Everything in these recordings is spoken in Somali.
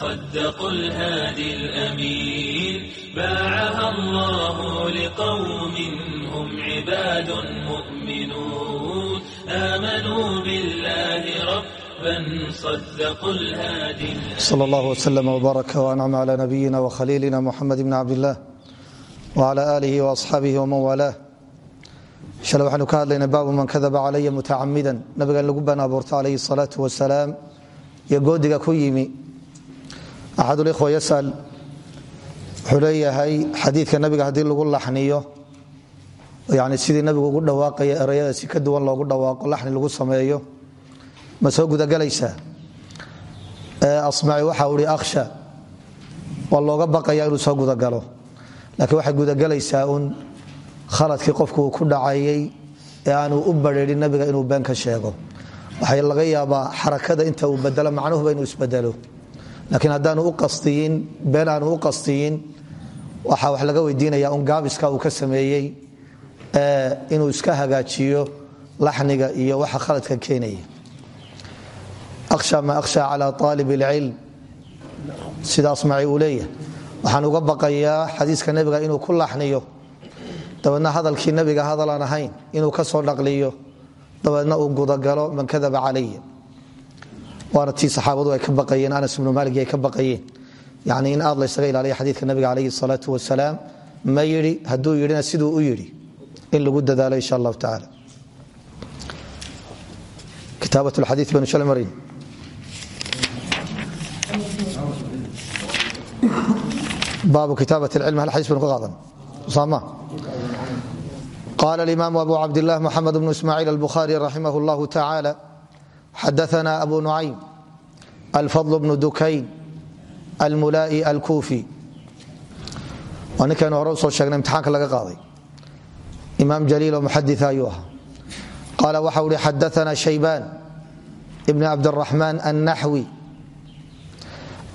صدقوا الهادي الأمين باعها الله لقوم هم عباد مؤمنون آمنوا بالله ربا صلى الله وسلم وبارك وأنعم على نبينا وخليلنا محمد بن عبد الله وعلى آله وأصحابه ومن والاه shale waxaanu ka hadlaynaa baabu man kadaba calaya mutacamidan nabiga in lagu been abuurto calayhi salaatu wasalaam axadulikhwa yasal wuxuu leeyahay xadiidka nabiga haddii lagu laxniyo yani sidii nabigu ugu dhawaaqaya erayada si ka duwan loogu dhawaaqo laxni lagu sameeyo ma soo gudagelaysaa asmaci waxa uhi akhsha waa looga baqaya inuu soo gudagalo laakiin waxay gudagelaysaa un khaladkii qofku uu ku dhacayay ee aanu u bareerin nabiga inuu been ka sheego waxay laga yaabaa xarakada inta uu bedelo macnuhuba inuu isbedelo laakiin haddaanu u qastiyin been aanu u qastiyin waxaa wax laga weydiinaya un gaabiska uu ka sameeyey inuu iska hagaajiyo laxniga iyo waxa khaladka keenaya. Akhsha ma akhsha calaa aalib ilcilm. Sidaas maci uu leeyahay. Waxaan uga baqayaa xadiiska nebiga inuu ku laxniyo. Dabeedna hadalkii nabiga hadalaan ahayn inuu ka soo dhaqliyo. Dabeedna uu gudagalo man kadaba calaya waana tii saxaabadu ay ka baqayeen anas ibnu maalig ay ka baqayeen yani in aad laysaga ilaaliya xadiidka nabiga calayhi salaatu wasalaam ma yidhi hadduu yidhina siduu u yidhi in lagu dadaalo insha allahu tacaala kitaabat lxadiid banu shalmarin baabu kitaabat lcilm hal xadiis banu ka qaadan usaama قال الإمام أبو عبد الله محمد بن إسماعيل البخاري رحمه الله تعالى حدثنا أبو نعيم alfadl bnu dukayn almulaai alkuufi waa ninkaynu hore u soo sheegnay imtixaanka laga qaaday imaam jaliiloo muxadita ayuu ahaa qaala waxau hi xadaana shaybaan ibn cabdiraxmaan annaxwi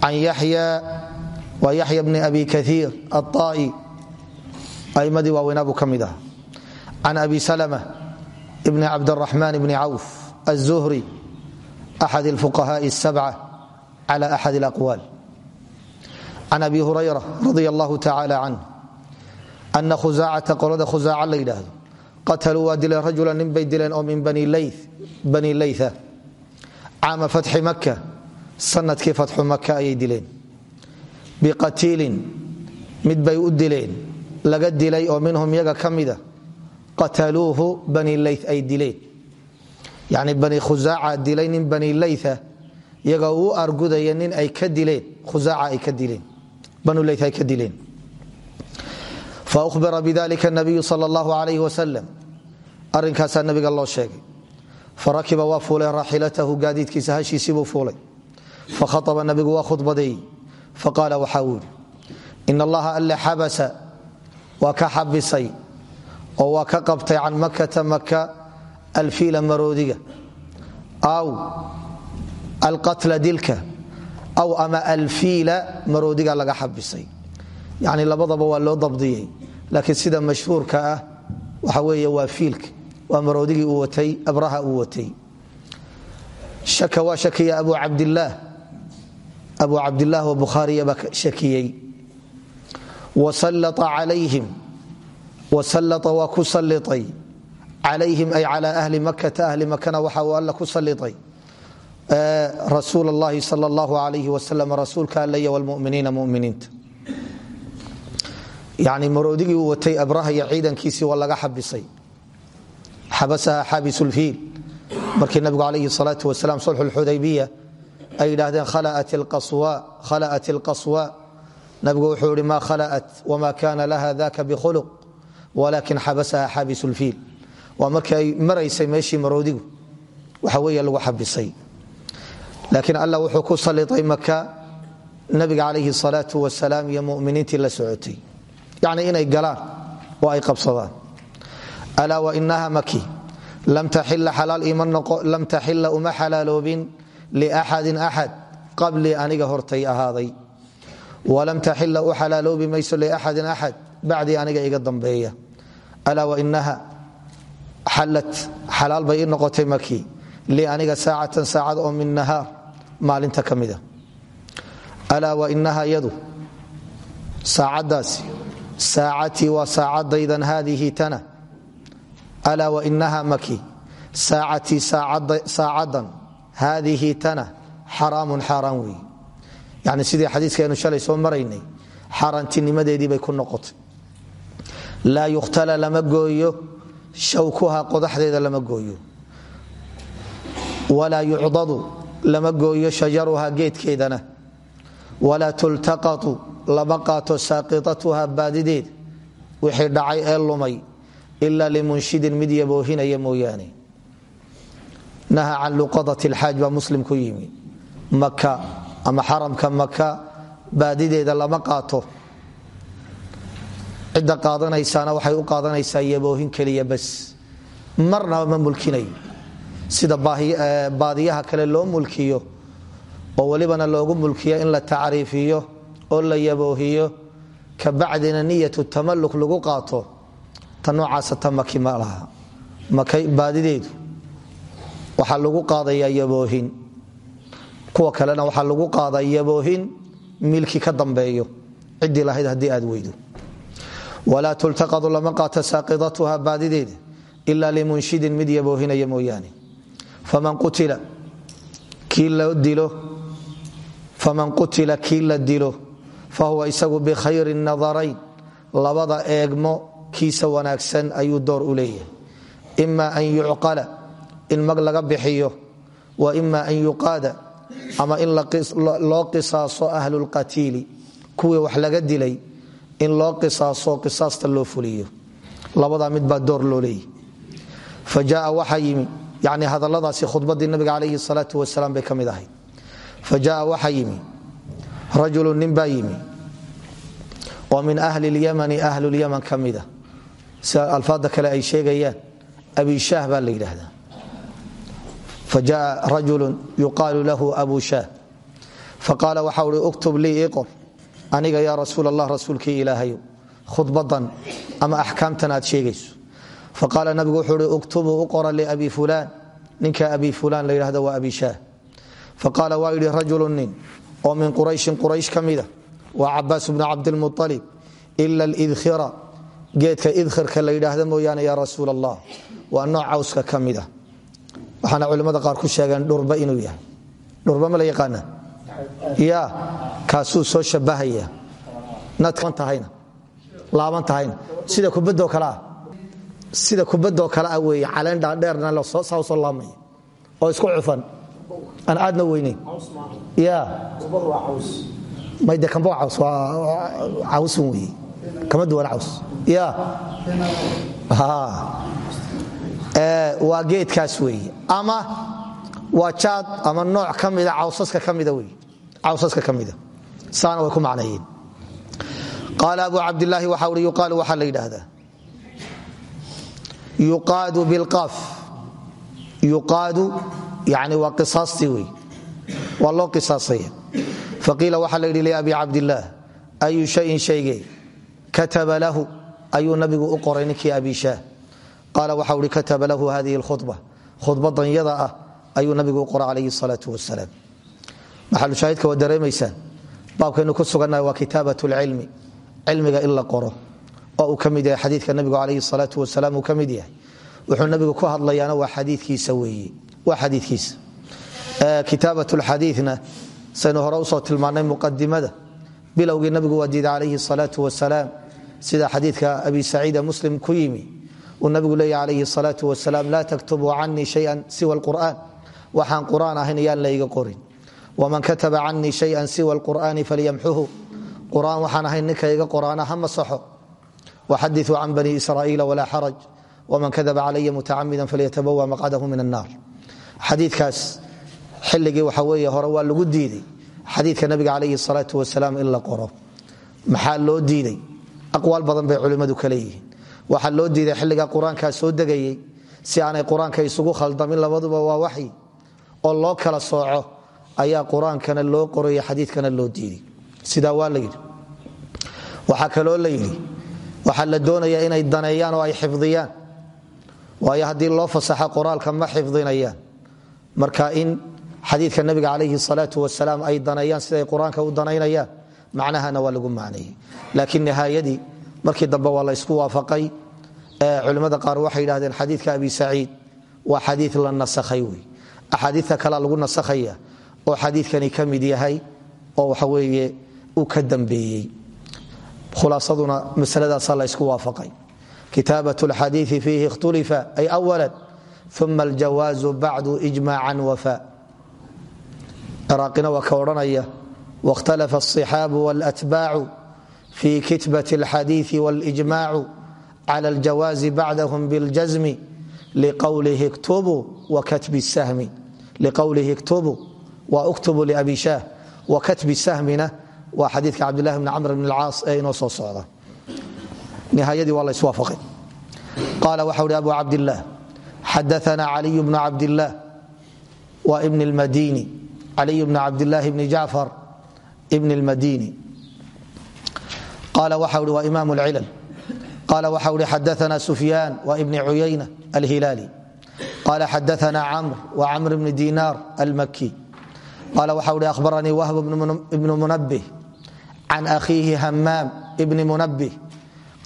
an yaxya waa yaxya bni abi kaiir aai aimmadii waaweynaa buu ka mid aha can abi salma ibni cabdiraxmaan bni cawf aلzuhri أxad الفuqahاء السبcة clى أxad الأqwال can abi hurayra radi اllah tacalى canh أna khusacata qolada khusaaca la yidhaahdo qatluu waa dileen rajula nin bay dileen oo min bani layثa caama fatxi maka sanadkii fatxu maka ayay dileen biqatiilin mid bay u dileen laga dilay oo minhum yaga ka mida qataluuhu bani lay ay dileen yani bani khusaaca dilay nin bani layha iyaga uu argudaya nin ay ka dileen. Khusaaca ay ka dileen. Banu lay ay ka dileen. Faubira bidalika nabiyu sal allahu alayh wasalam arrinkaasaa nabiga loo sheegay. Farakiba waa fuulay. Raaxilatahu gaadiidkiisa hashiisibuu fuulay. Fakhaaba nabigu waa khudbadeeyey. Faqaala waxaa uu yidhi in allaha alle xabasa waa ka xabisay oo waa ka qabtay can makata maka alfiila maroodiga aw alqatla dilka aw ama alfiila maroodiga laga xabisay. Yani labadaba waa loo dabdiyey. Laakiin sida mashhuurka ah waxa weeye waa fiilka. Waa maroodigii uu watay abraha uu watay. Shaka waa shakiya abu cabdilaah abu cabdilaah oo bukhaariya baa shakiyey. Wasallaa calayhim. Wasalaa waa ku saliay calayhim ay cala ahli makata ahli makana waxa uu alla ku saliay rasuul اllahi sal اllahu alayh wasalam rasuulka allaya wlmuminiina muminiinta yani maroodigii uu watay abraha iyo ciidankiisii waa laga xabisay xabasaha xaabis lfiil markii nabigu alayhi salaau wasalam sulxu lxudaybiya ay yidhaahdeen khala'at ilqaswa nabigu wuxuu yihi ma khala'at wma kana laha daka bkhuluq walakin xabasaha xaabis lfiil waa markii ay maraysay meeshii maroodigu. Waxa wey lagu xabisay. Laakiin alla wuxuu ku saliay maka nabiga calayhi salaau wasalaam iyo muminiintii la socotay. Yani inay galaan oo ay qabsadaan. Alaa wainaha maki lam taxila uma xalaaloobin liaxadin axad qablii aniga hortay ahaaday. Walam taxila u xalaaloobi mayso liaxadin axad bacdii aniga iga dambeeya. Alaa wainaha xallat xalaal bay ii noqotay makii lii aniga saacatan saacad oo min nahaar maalinta ka mida. Alaa wainaha yadu? Saacaddaasi. Saacatii waa saacadaydan haadihi tana. Alaa wainaha maki saacatii saacadan haadihi tana. Xaraamun xaaraan weeye yani sidii xadiiskaynu shalay soo maraynay xaaraantinimadeedii bay ku noqotay. Laa yukhtala lama gooyo shawkuha qodaxdeeda lama gooyo. Walaa yucdadu lama gooyo shajaruha geedkeedana. Walaa tultaqatu lama qaato saaqitatuha baadideed. Wixii dhacay ee lumay ila limunshidin mid yaboohinaya mooyaane. Naha can luqadat lxaaj baa muslim ku yimi. Ama xaramka maka baadideeda lama qaato cidda qaadanaysaana waxay u qaadanaysaa yaboohin keliya bas marnaba ma mulkinayo sida baadiyaha kale loo mulkiyo oo welibana loogu mulkiyo in la tacriifiyo oo la yaboohiyo kabacdina niyatu tamaluk lagu qaato ta noocaasa ta maki ma laha. Baadideedu waxaa lagu qaadayaa yaboohin. Kuwa kalena waxaa lagu qaadaa yaboohin milki ka dambeeyo. Ciddii lahayd haddii aad weydo walaa tultaqadu lama qaato saaqidatuha baadideeda ila limunshidin mid yaboohinaya mooyaane faman qutila kii la dilo fahuwa isagu bikhayri nadarayn labada eegmo kiisa wanaagsan ayuu door u leeyahay ima an yucqala in mag laga bixiyo wa ima an yuqaada ama in loo qisaaso ahlulqatiili kuwii wax laga dilay in loo qisaaso qisaasta loo fuliyo. Labadaa mid baa door loo leeyahy fa jaa waxaa yimi hadalladaasi khudbadii nabiga calayhi salaatu wasalaam bay ka mid ahayd. Fa jaa waxaa yimi rajulu nin baa yimi. Oo min ahli lyamani ahlulyaman ka mida sida kale ay sheegayaan abishaah baa la yidhaahdaa. Fa jaa rajulu lahu abu shaah faqaala waxa uhi uktub lii iqor aniga yaa rasuul allah rasuulkii ilaahayo khudbadan ama axkaamtan aad sheegayso. Faqaala nabigu wuxuu uhi uktubuu u qora liabi fulaan. Ninka abi fulaan la yidhahdo abi shaah. Faqaala waa yidhi rajulu nin oo min qurayshin quraysh ka mida waa cabaas bnu cabdilmualib ila lidkhira geedka idkhirka la yidhaahda mooyaane yaa rasuul allah waa nooc cawska culimmada qaar ku sheegeen dhurba inuu yahay. Dhurba ma la yaqaana ya kaasuu soo shabahaya natahayna laaban tahayna. Sida kubadoo kale ah sida kubadoo kale ah weeye caleen dhaadheerna saa u soo laamaya oo isku cufan. Aan aadna weynayn ya mayde kamba caws waa cawsun weeye. Kama duwana caws. Ya waa geedkaas weeye. Ama waa jaad ama nooc ka mida cawsaska ka mida wey cawsaska ka mida. Saana way ku macneeyeen qaala abu cabdilaahi waxa uhi yuqaalu waxaa la yidhaahdaa. Yuqaadu bilqaaf. Yuqaadu yani waa qisaastii wey waa loo qisaasaya. Faqiila waxaa la yidhi liabi cabdillaah ayu shayin shayge kataba lahu. Ayuu nabigu u qoray ninkii abi shaah. Qaala waxa uhi kataba lahu hadihi lkhudba khudbadan yada ah ayuu nabigu u qoray calayhi salaau wasalaam maxalushaahidka waa dareemaysaan. Baabkaynu ku sugannahay waa kitaabat lcilmi cilmiga in qoro oo uu ka yahay xadiidka nabigu calayhi salaau wasalaam uu ka yahay. Wuxuu nabigu ku hadlayaana waa xadiikiisa weeye waa xadiikiisa kitaabat lxadiina saynu hore u soo tilmaannay muqadimada bilowgii nabigu waa diiday calayhi salaau wasalaam. Sida xadiidka abi saciida muslim ku yimi. Uu nabigu leeya calayhi salaau wasalaam laa taktubuu canii shayan siwa qur'aan waxaan qur'aan ahayn yaan layga qorin waman kataba canii shayan siwa qur'aani falyamxuhu qur'aan waxaan ahayn ninka iga qoraana ha masaxo waxadiثuu can bani israa'iila walaa xaraj wman kadaba calaya mutacamida falyatabawa maqcadahu min annaar xadiikaas xilligii waxa weeye hore waa lagu diiday xadiidka nabiga calayhi salaau wasalaam in la qoro maxaa loo diiday aqwaal badan bay culimmadu ka leeyihiin waxaa loo diiday xilliga qur'aankaa soo degayey si aanay qur'aanka isugu khaldamin labaduba waa waxyi oo loo kala sooco ayaa qur'aankana loo qorayo xadiikana loo diiday. Sidaa waa la yidhi. Waxaa kaloo la yidhi waxaa la doonaya inay daneeyaan oo ay xifdiyaan. Waayo haddii loo fasaxa qoraalka ma xifdinayaan. Marka in xadiidka nabiga calayhi salaau wasalaam ay daneeyaan siday qur'aanka u danaynayaan macnahana waa lagu macneeyey. Laakiin nihaayadii markii dambe waa la ysku waafaqay. Culimmada qaar waxay yidhahdeen xadiidka abi saciid waa xadii la nasakhay wey axaadiita kalea lagu nasakhaya oo xadiikani ka mid yahay oo waxaweeye uu ka dambeeyey khulaasaduna masaladaasa la ysku waafaqay kitaabat lxadiii fiihi ikhtulifa ay awala uma aljawaazu bacdu ijmacan wafa ciraaqina waa ka odhanaya wاkhtalafa الصixaabu wاlatbaacu fi kitbat اlxadiiثi wاlijmacu clى اljawaazi bacdahm bاljazmi liqwlihi ktubuu wakatbi sahmi liqowlihi iktubu wa uktubu labi shaah wa katbi sahmina waa xadiika cabdulahi bn camr bn caas ee inoo soo socda. Nihaayadii waa layswaafaqay qaala waxa uhi abu cabdillaah xadaana caliy bnu cabdillaah wa ibn lmadini caliy bn cabdilaahi bni jacfar ibn lmadini qaala waxa uhi waa imam lcilal qaala waxa uhi xadaana sufyaan wa ibni cuyayna alhilaali qaala xadaana camr wa camr bni dinaar almaki qala waxa uhi ahbaranii wahb ibnu munabih can akhiihi hamaam ibni munabih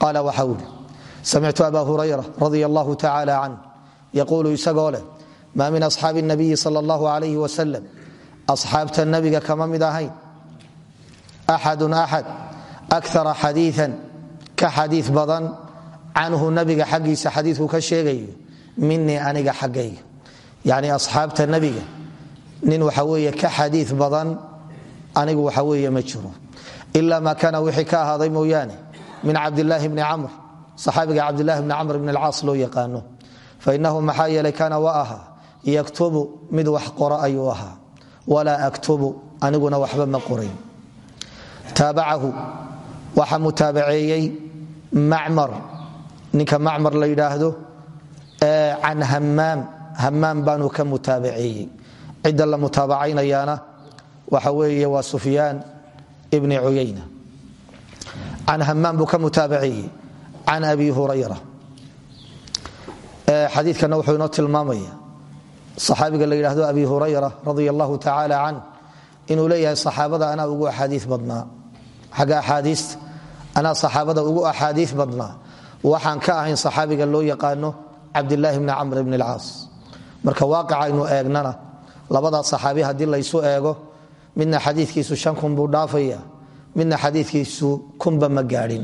qala waxa uhi samictu aba hurayra radi allahu tacala canh yaquulu isagoo leh maa min asxaabi nabiyi sal allahu alayh wasalam asxaabta nabiga kama mid ahayn? Axadun axad akara xadiian ka xadii badan canhu nabiga xaggiisa xadiiku ka sheegayo minii aniga xaggayga yani asxaabta nabiga nin waxa weye ka xadii badan anigu waxa weye ma jiro. Ila ma kaana wixii ka ahaaday mooyaane min cabdilaahi bni camr saxaabiga cabdilahi bni camr bn alcaas loo yaqaano. Fainahu maxaa yeelay kaana wa ahaa yaktubu mid wax qora ayuu ahaa. Walaa aktubu aniguna waxba ma qorayn. Taabacahu waxa mutaabaceeyey macmar ninka macmar la yidhaahdo can hamaam hamaam baanu ka mutaabaceeyey cidda la mutaabacaynayaana waxa weeye waa sufyaan ibni cuyayna can hamaam buu ka mutaabaceeyey can abi hurayra. Xadiikana wuxuu inoo tilmaamaya saxaabiga la yidhaahdo abi hurayra radia allahu tacaala can inuu leeyahay saxaabada anaa ugu axaadii badnaa. Xagga axaadiista anaa saxaabada ugu axaadii badnaa. Waxaan ka ahayn saxaabiga loo yaqaano cabdilaahi bni camr bn alcaas marka waaqica aynu eegnana labadaa saxaabi haddii laysu eego midna xadiikiisu shan kun buu dhaafaya midna xadiikiisu kunba ma gaadhin.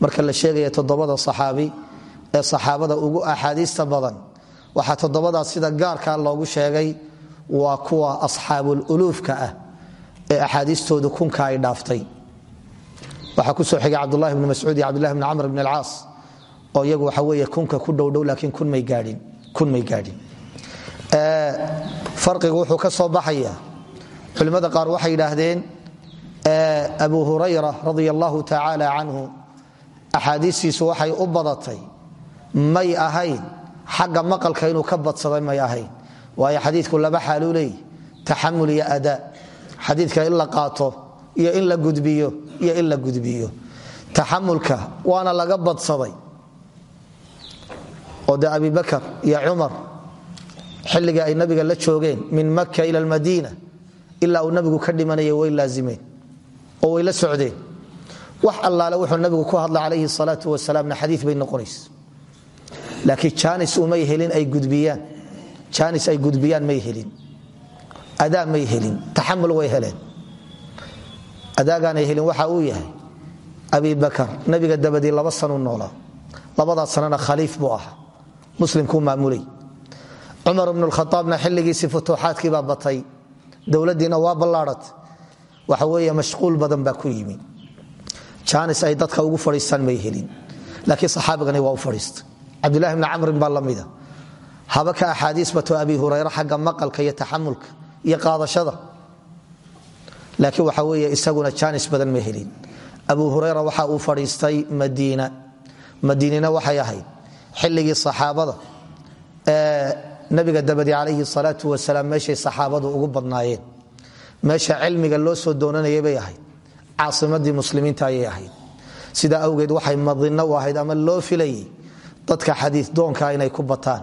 Marka la sheegaya toddobada saxaabi ee saxaabada ugu axaadiista badan waxaa toddobadaas sida gaarka loogu sheegay waa kuwa asxaabululuufka ah ee axaadiistoodu kunka ay dhaaftay. Waxaa ku soo xigay cabdulahi bni mascuud iyo cabdillahi bni camr bn alcaas oo iyagu waxa wey kunka ku dhowdhow laakiin kun may gaadhin farqigu wuxuu ka soo baxaya. Culimmada qaar waxay yidhaahdeen abu hurayra radia allahu tacaala canhu waxay u badatay may ahayn xagga maqalka inuu ka badsaday may ahayn. Waayo xadiidku laba xaaluu leeyi taxamul iyo adaa xadiidka in la qaato iyo in la gudbiyo iyo in la gudbiyo. Taxamulka waana laga badsaday. Oo de abibakar iyo cumar xilliga ay nabiga la joogeen min maka ila almadiina ilaa uu nabigu ka dhimanaya way laazimeen oo way la socdeen. Wax allaale wuxuu nabigu ku hadla calayhi salaau wasalaamna xadii bay noqonaysa laakiin janis umay helin ay gudbiyaan. Janis ay gudbiyaan may helin. Adaa may helin. Taxamul way heleen. Adaagaanay helin waxa uu yahay. Abibakar nabiga dabadii laba sanuu noolaa. Labadaa sanana khaliif buu ahaa. Muslimkuu maamulay cumar bnu khaaabna xilligiisii futuuxaadkiibaa batay. Dowladiina waa ballaadhat. Waxa weeye mashquul badan baa ku yimi. Janis ay dadka ugu fadhiistaan may helin. Laakiin saxaabigani waa u fadhiistay cabdilahi bni camrin baa lamida haba ka axaadiis bato abi hurayra xagga maqalka iyo taxamulka iyo qaadashada. Laakiin waxa weeye isaguna janis badan ma helin. Abu hurayra waxa uu fadhiistay madiina. Madiinina waxay ahayd xilligii saxaabada nabiga dabadi calayhi salaatu wasalaam meeshay saxaabadu ugu badnaayeen. Meesha cilmiga loo soo doonanayay bay ahayd. Caasimadii muslimiinta ayay ahayd. Sidaa awgeed waxay madinno u ama loo filayay dadka xadii doonka inay ku bataan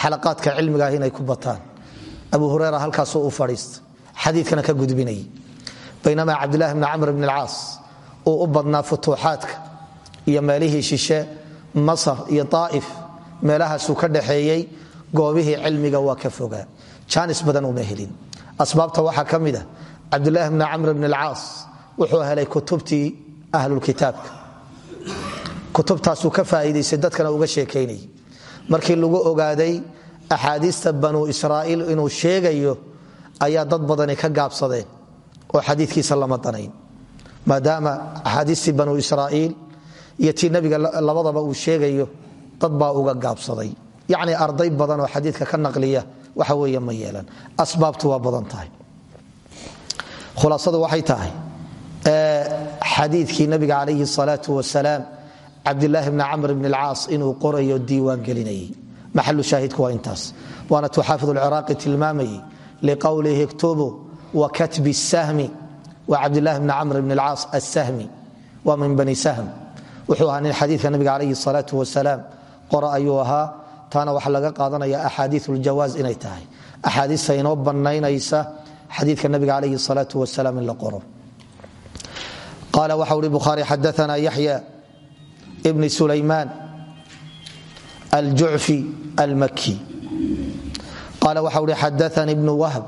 xalaqaadka cilmigaah inay ku bataan. Abu hurera halkaasuu u fadhiista xadiikana ka gudbinayay. Baynamaa cabdilahi bni camr bn alcaas uu u badnaa futuuxaadka iyo meelihii shishe masar iyo aa'if meelahaasuu ka dhaxeeyey goobihii cilmiga waa ka fogaa. Jaanis badan uma helin. Asbaabta waxaa ka mid a cabdulaahi bni camr bn alcaas wuxuu helay kutubtii ahlulkitaabka kutubtaasuu ka faa'iidaystay dadkana uga sheekaynayay. Markii lagu ogaaday axaadiista banuu israa'iil inuu sheegayo ayaa dad badani ka gaabsadeen oo xadiikiisa lama danayn. Maadaama axaadiistii banuu israa'iil iyo tii nebiga labadaba uu sheegayo dad baa uga gaabsaday yacni arday badan oo xadiidka ka naqliya waxa weeye ma yeelan. Asbaabtu waa badan tahay. Khulaasadu waxay tahay xadiidkii nabiga calayhi salaau wasalaam cabdilaahi bni camr bn alcaas inuu qorayo diiwaan gelinayay. Maxalu shaahidku waa intaas. Waana tuu xaafid alciraaqi tilmaamayay liqowlihi iktubu wa katbi sahmi wa cabdilahi bni camr bn alcaas assahmi waa min bani sahm. Wuxuu ahaa nin xadiidka nabiga calayhi salaau wasalaam qora ayuu ahaa taana waxaa laga qaadanaya axaadii ljawaaz inay tahay. Axaadiista inoo banaynaysa xadiidka nabiga calayhi salaau wasalaam in la qoro. Qala waxa uri bukhaari xadaana yaxya bni sulaymaan aljucfi almaki qala waxa uri xadaanii bnu wahb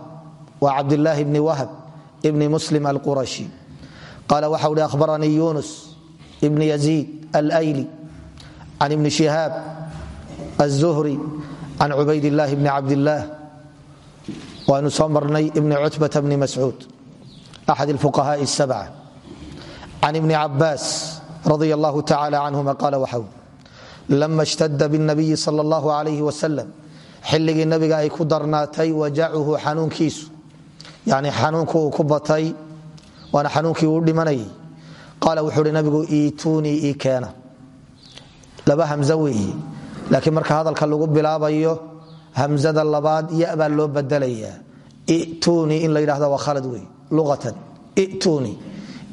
wa cabdilaahi bni wahb bni muslim alqurashi. Qala waxa uri ahbaranii yunus bni yaziid alayli can ibni shihaab الزهري عن عbayd اللahi بن cabdالlah waynu soo marnay ibn cutbة bn mascuud أxad الفقهاء السبعة عن ibn cabaas رضي الله تعالى عنهma qal wxw lama اشتد bالنabiyi slى الlaه عليه وسلم xilligii nabiga ay ku darnaatay wajacuhu xanuunkiisu yani xanuunku uu ku batay waana xanuunkii uu dhimanayay qaala wuxuu hi nabigu iitunii ii keena laba hamza weeye laakiin marka hadalka lagu bilaabayo hamzada labaad ya loo badelayaa ituni in la yidhahda waa khalad wey luqatan ituni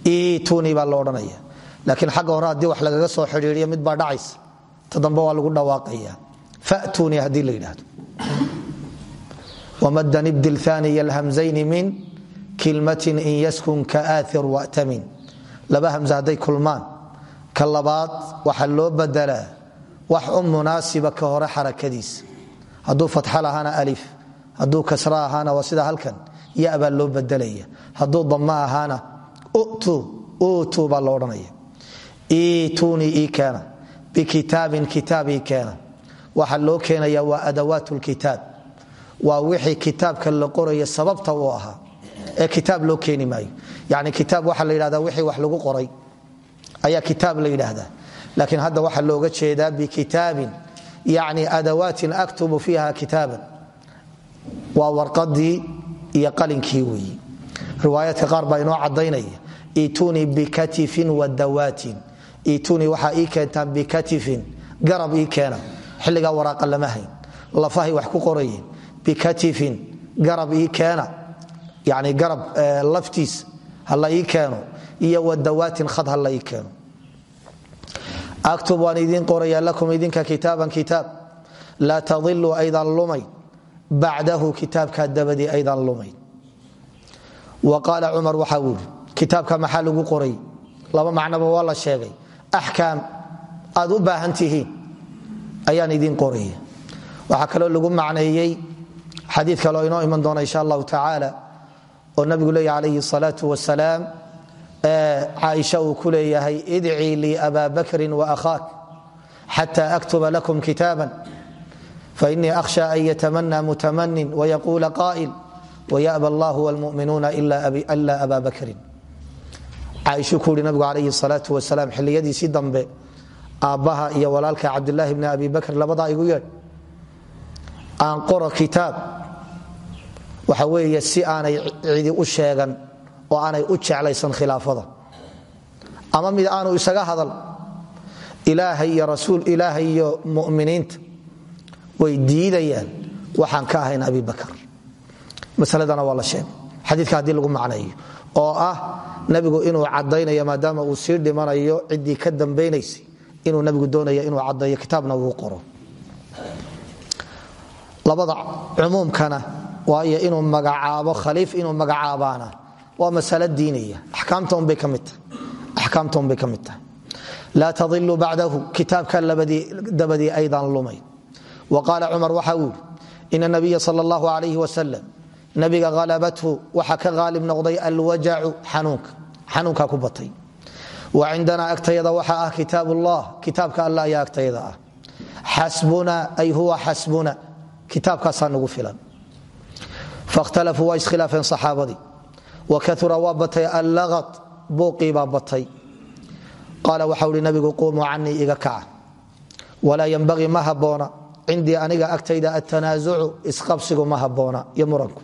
ituni baa lo odhanaya laakiin xagga hore haddii wax lagaga soo xidhiiriyo mid baa dhacaysa ta waa lagu dhawaaqaya fatuni haddii la yidhahdo wamadan ibdil aniya alhamzayni min kilmatin in yaskun kaathir watamin laba hamze hadday kulmaan ka labaad loo badelaa wax u munaasiba ka hore xarakadiisa hadduu fatxa lahaana alif hadduu kasra ahaana waa sida halkan ya baa loo bedelaya. Hadduu dama ahaana utu baa lo odhanaya. Ituni ii keena bikitaabin kitaab ii keena. Waxaa loo keenaya waa adawaat lkitaab waa wixii kitaabka la qoraya sababta uu ahaa ee kitaab loo keeni maayo. Yani kitaab la yidhahda wixii wax lagu qoray. Ayaa kitaab la yidhaahdaa laakiin hadda waxaa looga jeedaa bikitaabin yani adawaatin aktubu fiiha kitaaban. Waa warqadii iyo qalinkii weeyi riwaayaadka qaar baa inoo cadaynaya itunii bikatifin wadawaatin itunii waxaa ii keentaan bikatifin garab ii keena xilligaa waraaqa lama hayn. Lafahay wax ku qorayeen bikatifin garab ii keena yani garab laftiis hala ii keeno iyo wadawaatin khad hala ii keeno aktub waan idiin qoraya lakum idinka kitaaban kitaab laa tadilu aydan lumayn bacdahu kitaabkaa dabadii aydan lumayn wa qaala cumar waxaa uu yidhi maxaa lagu qoray laba macnoba waa la sheegay axkaam aad u baahan tihiin ayaan idiin qoraya waxaa kaloo lagu macneeyey xadii kaleo inoo iman doona insha allahu tacaala oo nabigu leeya calayhi salaau wasalaam caaisha uu ku leeyahay idcii lii aba bakrin waakhaak xata aktuba lakum kitaaban fainii akhsha an yatamana mutamanin wayaquula qaa'il wayaba allah wlmuminuuna ila aba bakrin. Caaishuu ku yihi nabigu calayhi salaau wasalaam xilliyadiisii dambe aabbaha iyo walaalka cabdilaahi bni abi bakr labadaa igu yeedh aan qoro kitaab waxa weeye si aanay cidi u sheegan oo aanay u jeclaysan khilaafada. Ama mid aanu isaga hadal ilaahay iyo rasuul ilaahay iyo muminiinta way diidayaan. Waxaan ka ahayn abi bakar. Masaladana waa la sheegay. Haddii lagu macneeyo oo ah nabigu inuu cadaynayo maadaama uu sii dhimanayo ciddii ka dambaynaysay inuu nabigu doonaya inuu caddeeyo kitaabna uu qoro. Labada cumuumkana waayo inuu magacaabo khaliif inuu magacaabaana waa masalo diiniya axkaamta unbay ka mid tahay. Laa tadilu bacdahu kitaabka dabadii aydan lumay wa qaala cumar waxa uu yidhi ina nabiya sal allahu alayh nabiga halabathu waxa ka haalib noqday alwajacu xanuunka. Ku batay. Wa cindanaa agtayada waxa ah kitaab ullah kitaabka alla ayaa agtayada ah. Ay huwa xasbuna. Kitaabkaasaa nagu filan. Fakhtalafuu waa iskhilaafeen saxaabadii wa kaura waa batay allaqad buuqii baa batay qaala waxau hi nabigu quumuu canii iga kaca walaa ymbaii ma haboona cindii aniga agtayda atanaasucu isqabsigu ma haboona iyo muranku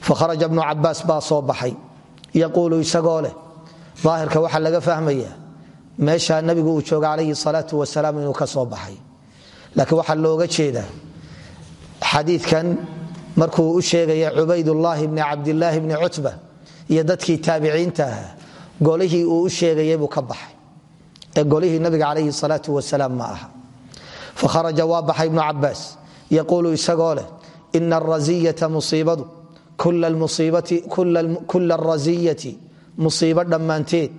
fakharaja bnu cabaas baa soo baxay yaquulu isagoo leh daahirka waxaa laga fahmaya meeshaa nabigu uu jooga calayhi markuu u sheegaya cubaydulaahi bni cabdilaahi bni cutba iyo dadkii taabiciinta ahaa golihii uu u sheegayay buu ka baxay. Ee golihii nabiga calayhi salaau wasalaam ma aha. Fakharaja waa baxay ibnu cabaas yaquulu isagoo leh ina araziyata musiibadu kula araziyati musiibo dhammaanteed.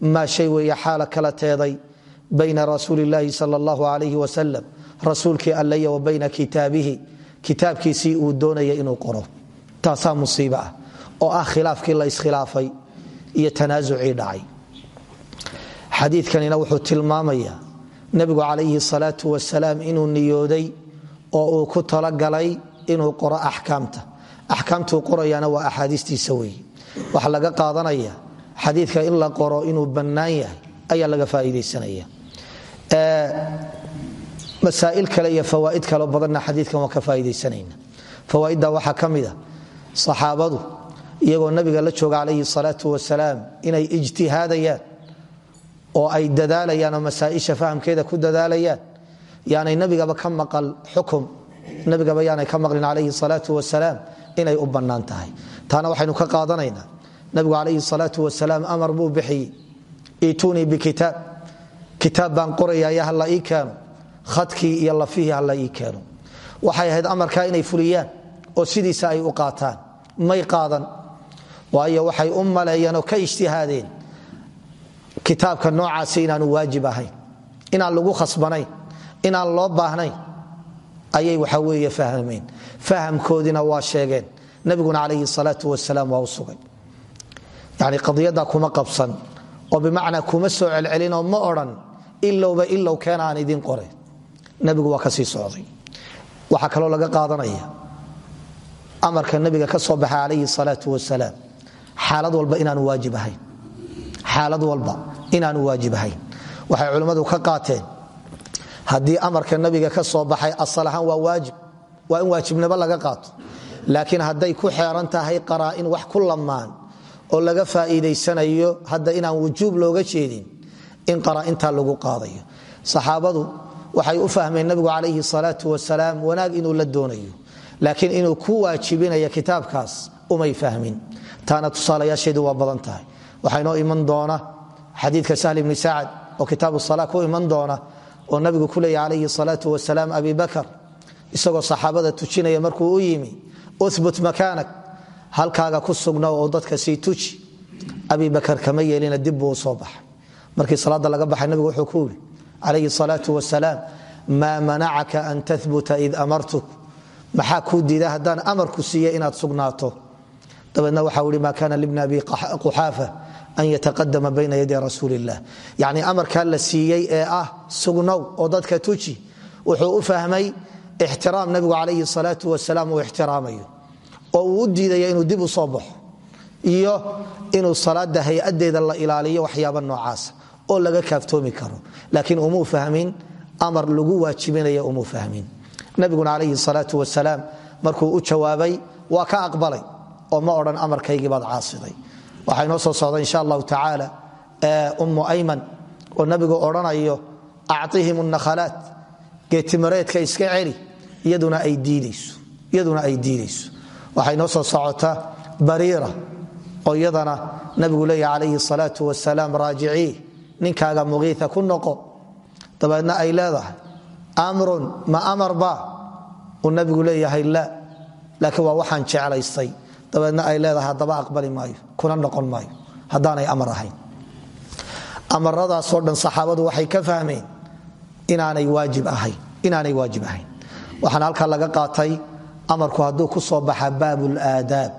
Maa shay weeye xaala kala teeday bayna rasuuli illaahi sal allahu alayh wasalam rasuulkii wa bayna kitaabihi kitaabkiisii uu doonaya inuu qoro. Taasaa musiibo ah oo ah khilaafkii la iskhilaafay iyo tanaasucii dhacay. Xadiikanina wuxuu tilmaamayaa nebigu calayhi salaau wasalaam inuu niyooday oo uu ku talagalay inuu qoro axkaamta. Axkaamtuu qorayaana waa axaadiistiisa weeye. Waxaa laga qaadanaya xadiidka in la qoro inuu bannaan yahay ayaa laga faaiidaysanaya masaail kale iyo fawaaid kaleo badanna xadiikan waan ka faaiidaysanayna fawaaidda waxaa ka mida saxaabadu iyagoo nabiga la jooga calayhi salaau wasalaam inay ijtihaadayaan oo ay dadaalayaan masaaisha fahamkeeda ku dadaalayaan. Yaanay nabigaba ka maqal xukum nabigaba yaanay ka maqlin calayhi salaau wasalaam inay u bannaan taana waxaynu ka qaadanaynaa nabigu calayhi salaau wasalaam amar buu bixiyey iituunii bikitaab kitaab baan qorayaya hala ii keeno khadkii iyo lafihii hala ii keeno. Waxay ahayd amarkaa inay fuliyaan oo sidiisa ay u qaataan. May qaadan. Waayo waxay u oo ka ijtihaadeen kitaabka noocaasi inaanu waajib ahayn. Inaan lagu khasbanayn. Inaan loo baahnayn. Ayay waxa weeye fahmeen. Fahamkoodina waa sheegeen. Nabiguna calayhi salaau wasalaam waa u yani qadiyadda kuma qabsan oo bimacnaa kuma soo celcelinoo ma odhan ilowba ilow keena aan idin qore nabigu waa ka sii socday. Waxaa kaloo laga qaadanaya amarka nabiga ka soo baxa calayhi salaau wasalaam xaalad walba inaanu waajib ahayn. Xaalad walba inaanu waajib ahayn. Waxay ka qaateen haddii amarka nabiga ka soo baxay asal waa waajib waa in waajibnimo laga qaato. Laakiin hadday ku xeeran tahay qaraa'in wax ku lamaan oo laga faa'iidaysanayo hadda inaan wujuub looga jeedin in qaraa'intaa lagu qaadayo. Saxaabadu waxay u fahmeen nabigu calayhi salaau wasalaam wanaag inuu la doonayo laakiin inuu ku waajibinayo kitaabkaas umay fahmin. Taana tusaalayaasheedu waa badan tahay. Waxaa inoo iman doona xadiidka sahl ibni sacad oo kitaabu sala ku iman doona oo nabigu ku leeya calayhi salaau wasalaam abi bakar isagoo saxaabada tujinaya markuu u yimi ubut makaanak halkaaga ku sugna oo dadka sii tuji. Abi bakar kama yeelina dib buu u soo baxa markii salaada laga baxay nabigu wuxuu ku yiri calayhi salaau wasalaam maa manacaka an tahbuta id amartuk maxaa kuu diida haddaan amarku siiya inaad sugnaato dabeedna waxau ihi ma kana libni abi quxaafa an yataqadama bayna yaday rasuuli illah yacni amarkaa la siiyey ee ah sugnow oo dadka tuji wuxuu u fahmay ixtiraam nabigu calayhi salaau wasalaam uu ixtiraamayo iyo inuu salaada hay'adeeda la ilaaliyo waxyaaba noocaasa oo laga kaaftoomi karo. Laakiin umuu fahmin amar lagu waajibinaya umuu fahmin. Nabiguna calayhi salaau wasalaam markuu u jawaabay waa ka aqbalay oo ma odhan amarkaygii baad caasiday. Waxaa inoo soo socda insha allahu tacaala ummu ayman oo nabigu odhanayo acihim nakhalaat geetimareedka iska celi iyaduna ay diidayso waxay noo soo socota bariira oo nabigu leeya calayhi salaau wasalaam raajicii ninkaaga muqiia ku noqo. Dabeedna ay leedahay. Amrun ma amarba uu nabigu leeyahay la laakiin waa waxaan jeclaystay. Dabeedna ay leedahay haddaba aqbali maayo kuna noqon maayo haddaanay amar ahayn. Amaradaasoo dhan saxaabadu waxay ka fahmeen inaanay waajib ahayn waxaana halkaa laga qaatay amarku hadduu ku soo baxa baabulaadaab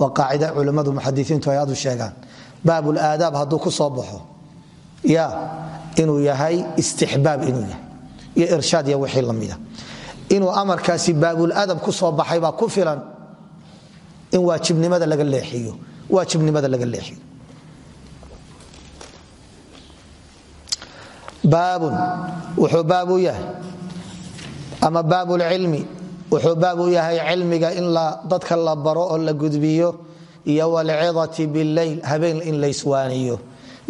waa qaacida culimmadu muxadisiintu ay aad u sheegaan. Baabulaadaab hadduu ku soo baxo ya inuu yahay istixbaab inuu yahay. Iyo irshaad iyo wixii lamida inuu amarkaasi baabuladab ku soo baxay baa ku filan in waajibnimada laga leexiyo. Waajibnimada laga leexiyo. Baabun wuxuu baab u yahay. Ama baabulcilmi wuxuu baab u yahay cilmiga in dadka la baro oo la gudbiyo. Iyo walcidati bileyl habeen in layswaaniyo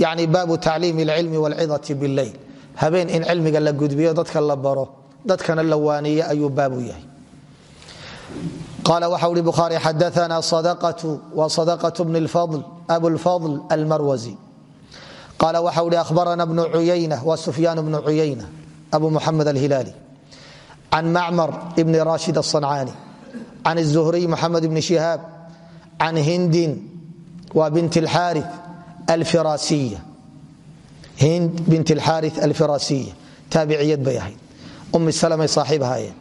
yani baabu tacliimi alcilmi walcidati bileyl habeen in cilmiga la gudbiyo dadka la baro dadkana la waaniye ayuu baabu yahay. Qala waxa uhi bukhaari xadaana sadaqatu wa sadaqatu bni lfadl abulfadl almarwazi. Qaala waxa uhi ahbarana bnu cuyayna wa sufyaan bnu cuyayna abu muxamed alhilaali can macmar bni rashid asancaani can zuhriy muxamed bni shihaab can hindin wa bint lxaari hind bint اlxaari alfirasiya taabiciyad bay ahayd umi salmay saaxiib ahaayeen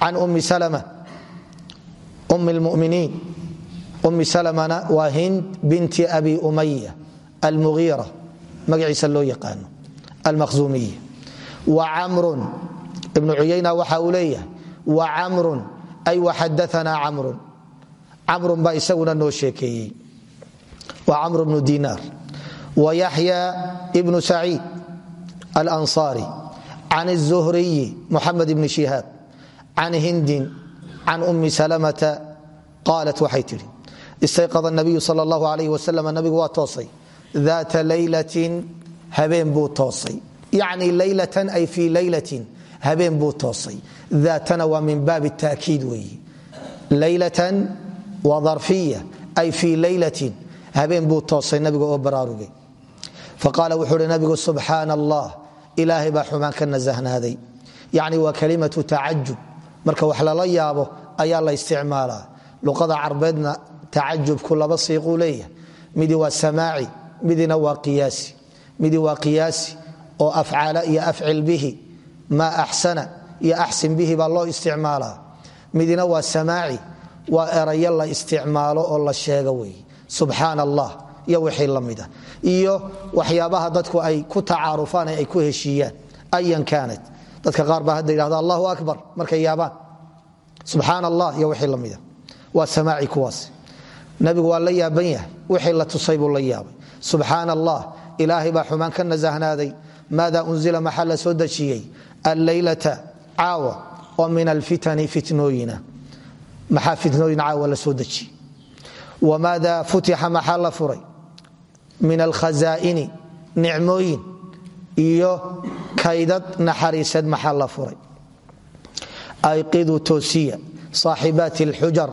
can umi salma um اlmuminiin umi salmana waa hind binti abi umaya almugiira magaciisa loo yaqaano almakhzuumiya wa camrun ibnu cuyayna waxa uu leeyahay wa camrun ay waxadaanaa camrun camrun baa isaguna noo sheekeeyey wa camr bnu dinaar wa yaxya ibnu saciid alansaari can الzuhriyi muxamed ibni shihaab can hindin can umi salamata qaalat waxay tidhi istayqada nabiyu sal اllahu alayh wasalam nabigu waa toosay daata laylatin habeen buu toosay yacni laylatan ay fii laylatin habeen buu toosay daatana waa min baab taakiid weeye laylatan waa darfiya ay fii laylatin habeen buu toosay nabiga oo baraarugay faqaala wuxuu uhi nabigu subxaana allah ilaahay baa xumaan ka nasahnaaday yacni waa kalimatu tacajub marka wax lala yaabo ayaa la isticmaalaa luqada carbeedna tacajubku laba siiquu leeyahay midi waa samaaci midina waa qiyaasi midi waa qiyaasi oo afcaala iyo afcil bihi maa axsana iyo axsin bihi baa loo isticmaalaa iyo wixii la mida iyo waxyaabaha dadku ay ku tacaarufaan ay ku heshiiyaan ayan kaanat dadka qaar baa hadda yidhahda allahu akbar markay yaabaan. Subxaan iyo wixii la mida waa samaaci kuwaas. Nabigu waa la yaaban yahay. Wixii la tusay buu la yaabay. Subxaan allah ilaahay baa xumaan ka maada unzila maxaa la soo dejiyey? Alleylata caawa. Oo min alfitani fitnooyina. Maxaa fitnooyin caawa la soo dejiyey? Wamaada futixa maxaa furay min alkhazaa'ini nicmooyin iyo kaydad naxariisad maxaa la furay? Ayqiduu toosiya saaxibaati alxujar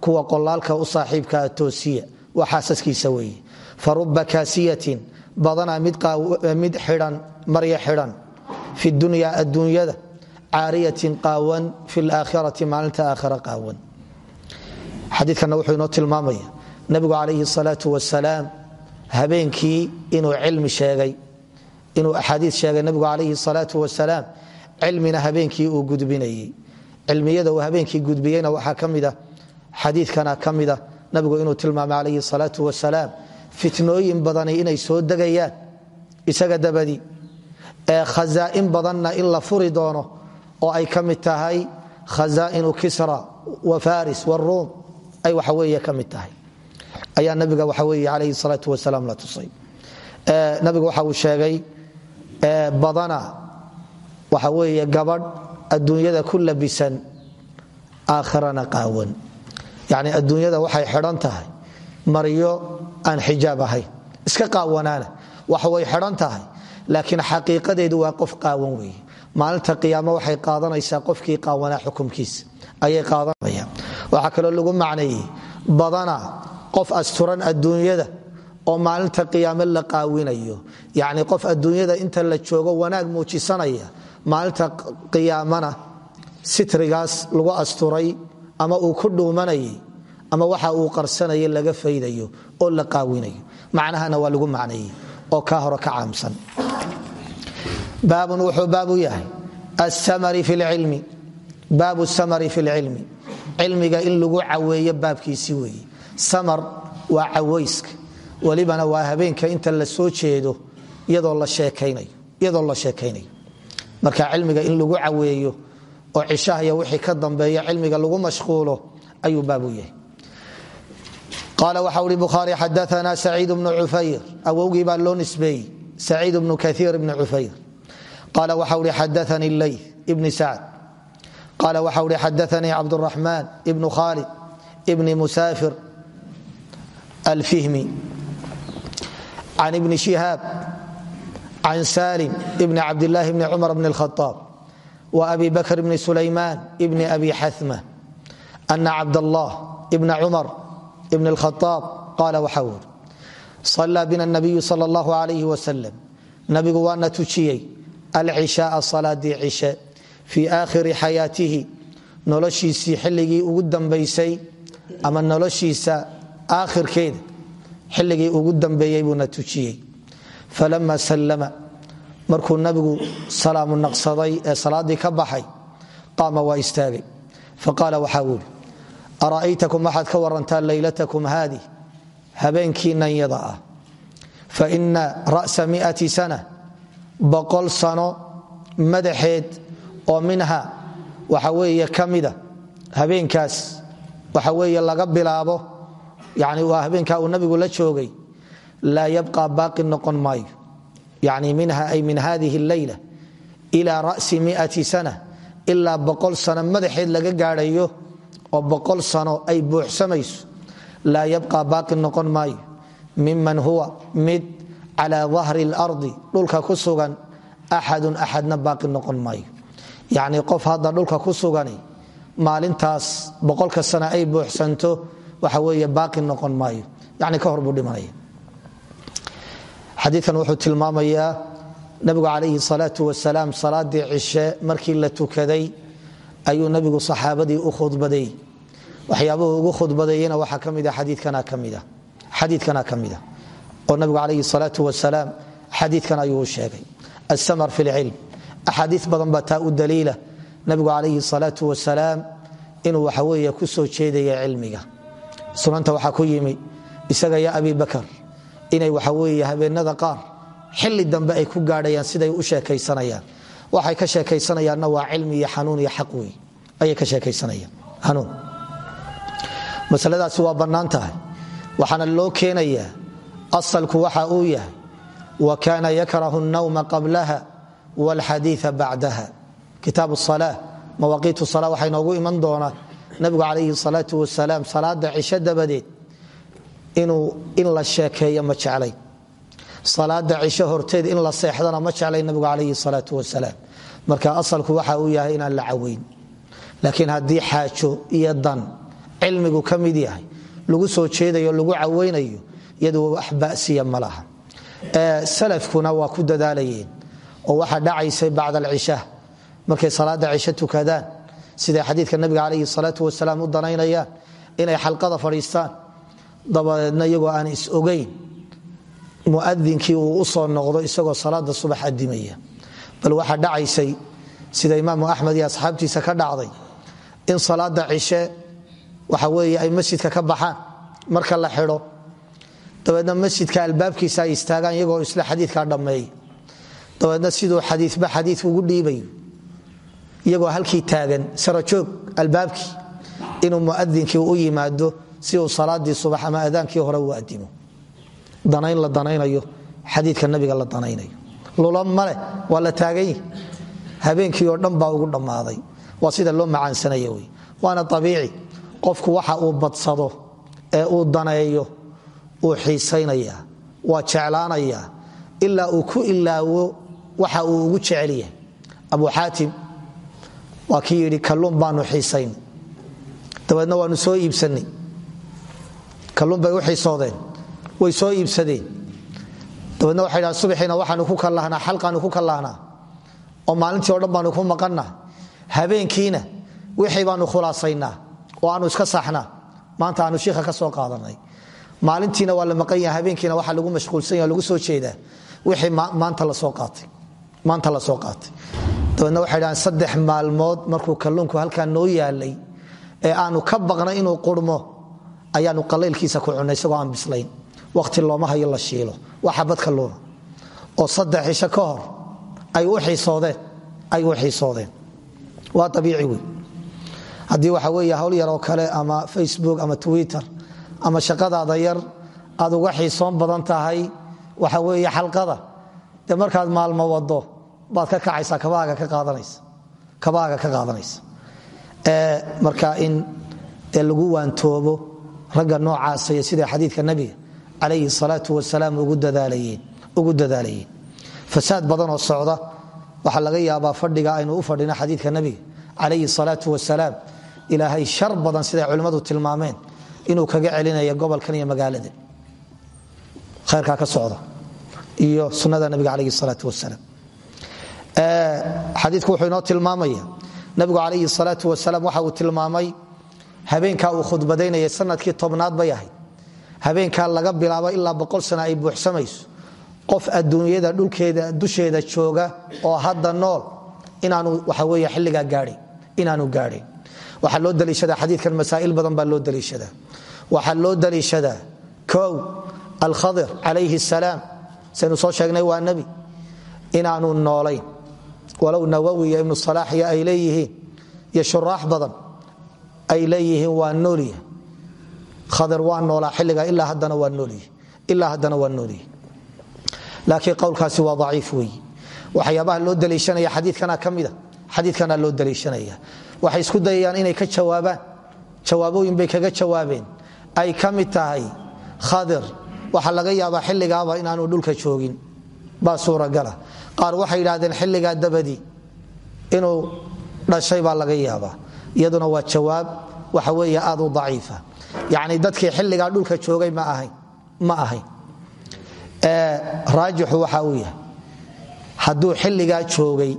kuwa qolaalka u saaxiibkaa toosiya waa xaasaskiisa weeye. Faruba kaasiyatin badanaa mid xidhan marya xidhan fi dunya adduunyada caariyatin qaawan fi laakhirati maalinta aakhira qaawan. Xadiikana wuxuu inoo tilmaamaya nabigu calayhi salaau wasalaam habeenkii inuu cilmi sheegay inuu axaadii sheegay nabigu calayhi salaau wasalaam cilmina habeenkii uu gudbinayey. Cilmiyada uu habeenkii gudbiyeyna waxaa ka mida xadiikana ka mida nabigu inuu tilmaamay calayhi salaau wasalaam fitnooyin badani inay soo degayaan isaga dabadi ee khazaa'in badanna in la oo ay ka tahay khazaa'inu kisra wa faris waruum ay waxaweeye ka mid tahay ayaa nabiga waxa weye calayhi salaau wasalaam la tusay. Nabigu waxa uu sheegay badana waxa weeye gabadh adduunyada ku labisan aakhirana qaawan. Yacni adduunyada waxay xidhan tahay maryo aan xijaab ahayn. Iska qaawanaana wax way xidhan tahay laakiin xaqiiqadeedu waa qof qaawan weeye. Maalinta qiyaamo waxay qaadanaysaa qofkii qaawanaa xukumkiisa ayay qaadanaya waxaa kaloo lagu macneeyey badana qof asturan adduunyada oo maalinta qiyaame la qaawinayo. Yacni qof adduunyada inta la joogo wanaag muujisanaya maalinta qiyaamana sitrigaas lagu asturay ama uu ku dhuumanayay ama waxa uu qarsanaya laga faydayo oo la qaawinayo. Macnahana waa lagu macneeyey oo kaa hore ka caamsan. Baabun wuxuu baabu yahay asamari fi lcilmi baabu samari fi lcilmi cilmiga in lagu caweeyo baabkiisi weeye samar waa cawayska welibana waa habeenka inta la soo jeedo iyadoo la sheekaynayo marka cilmiga in lagu caweeyo oo cishahaya wixii ka dambeeya cilmiga lagu mashquulo ayuu baabu yahay. Qaala waxa uri bukhaari xadaana saciid bnu cufayr. Awowgii baa loo nisbeeyey saciid bnu kaiir bni cufayr. Qaala waxa uri xadaanii ley bni sacd. Qaala waxa uri xadaanii cabduraxmaan ibnu khaalid ibni musaafir alfihmi can ibni shihaab can salim ibni cabdilaahi bni cumar bni اlkhaaab wa abi bakr bni sulaymaan ibni abi xahma ana cabdallah ibna cumar ibn اlkhaaab qaala waxa uri sallaa bina nabiyu sal اllahu alayh wasalam nabigu waana tujiyey alcishaaa salaadii cishe fii aakhiri xayaatihi noloshiisii xilligii ugu dambaysay ama noloshiisa aakhirkeeda xilligii ugu dambeeyey buuna tujiyey. Falama sallama markuu nabigu salaamu naqsaday ee ka baxay qaama waa istaagay. Faqaala waxaa wuri ara'aytakum waxaad ka warantaan leylatakum haadih habeenkiinan yada ah. Fa ina ra'sa miati sana boqol sano madaxeed oo minha waxa weeye ka habeenkaas waxa weeye laga bilaabo yani waa habeenkaa uu nabigu la joogay laa yabqa baaqi noqon maayo. Yani minha ay min hadihi اleyla ila ra'si miati sana ilaa boqol sano madaxeed laga gaadhayo oo boqol sano ay buuxsamayso. Laa yabqa baaqi noqon maayo. Miman huwa mid calaa dahri اlardi dhulka ku sugan axadun axadna baaqi noqon maayo. Yacni qof hadda dhulka ku sugani maalintaas boqolka sana ay buuxsanto waxa weeye baaqi noqon maayo. Yani ka hor buu dhimanaya. Xadiikan wuxuu tilmaamayaa nabigu calayhi salaau wasalaam salaadii cishe markii la tukaday ayuu nabigu saxaabadii u khudbadeey waxyaabuhu ugu khudbadeeyena waxaa ka mida xadiikana ka mida oo nabigu calayhi salaau wasalaam xadiikan ayuu u sheegay. Asamar fi lcilm axaadii badan baa taa u daliila nabigu calayhi salaau wasalaam inuu waxaweeye ku soo jeedaya cilmiga sunanta waxaa ku yimi isaga ya abi bakar inay waxaweeye habeenada qaar xili dambe ay ku gaadhayaan siday u sheekaysanayaan waxay ka sheekaysanayaanna waa cilmi iyo xanuun iyo xaq wey ayay ka sheekaysanayaan hanuun masaladaasi waa bannaan tahay waxaana loo keenayaa asalku waxa uu yahay wa kaana yakrahu الnawma qablaha wاlxadiiثa bacdaha kitaab الصalaa mawaaqiit sala waxaa inoogu iman doonaa nabigu calayhi salaau wasalaam salaada cisho dabadeed in la sheekeeyo ma jeclay. Alaada cisho horteed in la seexdana ma jeclay nabigu calayhi salaau wasalaam marka asalku waxa uu yahay inaan la caweyn. Laakiin haddii xaajo iyo dan cilmigu ka mid yahay lagu soo jeedayo lagu caweynayo iyadu wax basiya malaha salafkuna waa ku dadaalayeen oo waxa dhacaysay bacd alcisha. Markay salaada cisho tukadaan siday xadiidka nabiga calayhi salaatu wasalaam u danaynayaan inay xalqada fadhiistaan. Dabadeedna iyagoo aan is ogeyn muadinkii uu u soo noqdo isagoo salaada subax adimaya bal waxaa dhacaysay sida imaamu axmed iyo asxaabtiisa ka dhacday in salaada cishe waxa weeye ay masjidka ka baxaan marka la xidho. Dabeedna masjidka albaabkiisa ay istaagaan iyagoo isla xadiikaa dhammeeya dabeedna siduu xadiiba xadii ugu dhiibayo iyagoo halkii taagan sarajoog albaabkii inuu muadinkii u yimaado si uu salaadii subax ama adaankii hore u adimo danayn la danaynayo xadiika nabiga la danaynayo. Lula male waa la habeenkii oo dhan ugu dhammaaday. Waa sida loo macaansanaya wey waana abiici qofku waxa uu badsado ee uu daneeyo uu xiisaynaya waa jeclaanaya ilaa uu ku ilaawo waxa uu ugu jecelyahay abu xaatim waa kii yidhi kalluun baanu xiisayn. Dabeedna waanu soo iibsanay kalluun bay u xiisoodeen. Way soo iibsadeen. Dabeedna waxay dhaha subaxiina waxaanu ku kallahnaa xalqaanu ku kallahnaa. Oo maalintii o dhan baanu ku maqannaa. Habeenkiina wixii baanu khulaasaynaa oo aanu iska saxnaa maanta aanu shiikha ka soo qaadanay. Maalintiina waa la maqan yaha habeenkiina waxaa lagu mashquulsan yaha lagu soo jeedaa. Wixii maanta la soo qaatay dabeedna waxay dhahaan saddex maalmood markuu kalluunku halkaa noo yaalay ee aanu ka baqnay inuu qurmo ayaanu qalaylkiisa ku cunnay isagoo aan bislayn. Wakhti looma hayo la shiilo. Waa xabad kalluuna oo saddex cisho ka hor ay u xiisoodeen waa abiici wey haddii waxa weeye hawl yar oo kale ama facebook ama twitter ama shaqadaada yar aad uga xiisoon badan tahay waxa weeye xalqada. Dee markaad maalmo wado baad ka kacaysaa kabaaga ka qaadanaysa. Marka in lagu waantoobo ragga noocaasaya sida xadiidka nabiga calayhi salaatu wasalaam ugu dadaalayeen fasaad badan oo socda. Waxaa laga yaabaa fadhiga aynu u fadhino xadiidka nabiga calayhi salaatu wasalaam ilaahay shar badan siday culimmadu tilmaameen inuu kaga celinaya gobolkan iyo magaalada khayrkaa ka socda. Iyo sunnada nabiga calayhi salaatu wasalaam xadiidku wuxuu inoo tilmaamaya. Nabigu calayhi salaatu wasalaam waxa uu tilmaamay habeenkaa uu khudbadaynayay sannadkii tobnaad bay ahayd. Habeenkaa laga bilaabo ilaa boqol sana ay buuxsamayso. Qof adduunyada dhulkeeda dusheeda jooga oo hadda nool inaanu waxa weeye xilligaa gaadhin inaanu gaadhin. Waxaa loo daliishadaa xadiidkan masaa'il badan baa loo daliishadaa. Waxaa loo daliishadaa kow alkhadir calayhi salaam. Saynu soo sheegnay waa nebi inaanu noolayn walow nawowi iyo ibnu salaax iyo ay leeyihiin iyo shuraax badan ay leeyihiin waa noolya khadir waa noolaa xilligaa ilaa haddana waa noolyihi ilaa haddana waa noolyihi laakiin qowlkaasi waa daciif weeye waxyaabaha loo daliishanaya xadiikana ka mida xadiikana loo daliishanaya. Waxay isku dayayaan inay ka jawaabaan. Jawaabooyin bay kaga jawaabeen. Ay ka mid qaar waxay yidhahdeen xilligaa dabadii inuu dhashay baa laga yaabaa. Iyaduna waa jawaab waxa weeye aad u daciifa. Yacni dadkii xilligaa dhulka joogay ma ahayn ma ahayn raajixu waxa uu yahay hadduu xilligaa joogay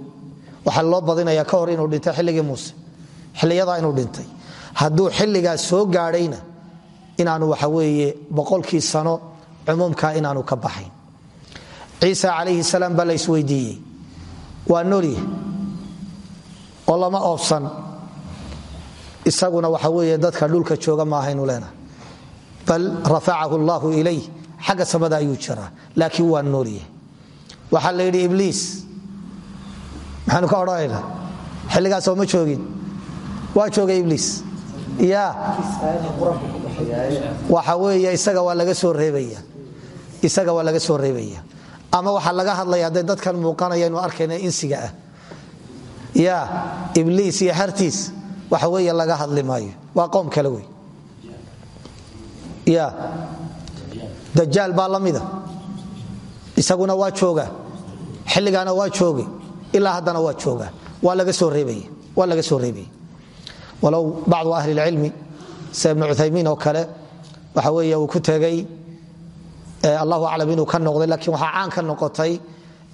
waxaa loo badinaya ka hor inuu dhintay xilligii muuse xiliyadaa inuu dhintay. Hadduu xilligaa soo gaadhayna inaanu waxa weeye boqolkii sano cumuumkaa inaanu ka baxayn ciisa calayhi salaam baa la isweydiiyey. Waa noolya oo lama oobsan. Isaguna waxa weeye dadka dhulka jooga ma ahaynu leenahay. Bal rafacahu allahu ilayh xagga samada ayuu jiraa laakiin waa noolya waxaa la yidhi ibliis maxaanu ka odhanayna xilligaasoo ma joogin. Waa joogay ibliis. Ya waxa weeye isaga waa laga soo reebaya. Isaga waa laga soo reebaya ama waxaa laga hadlaya hadday dadkan muuqanaya inu arkayna insiga ah. Ya ibliis iyo hartiis waxa weeye laga hadli waa qowm kale wey ya dajaal baa la mida. Isaguna waa jooga xilligaana waa jooga ilaa haddana waa jooga waa laga soo reebaya walow bacdu ahli اlcilmi sida ibnu cuthaymiin oo kale waxa weeye uu ku tegey allahu aclam inuu ka noqday lakiin waxaa caan ka noqotay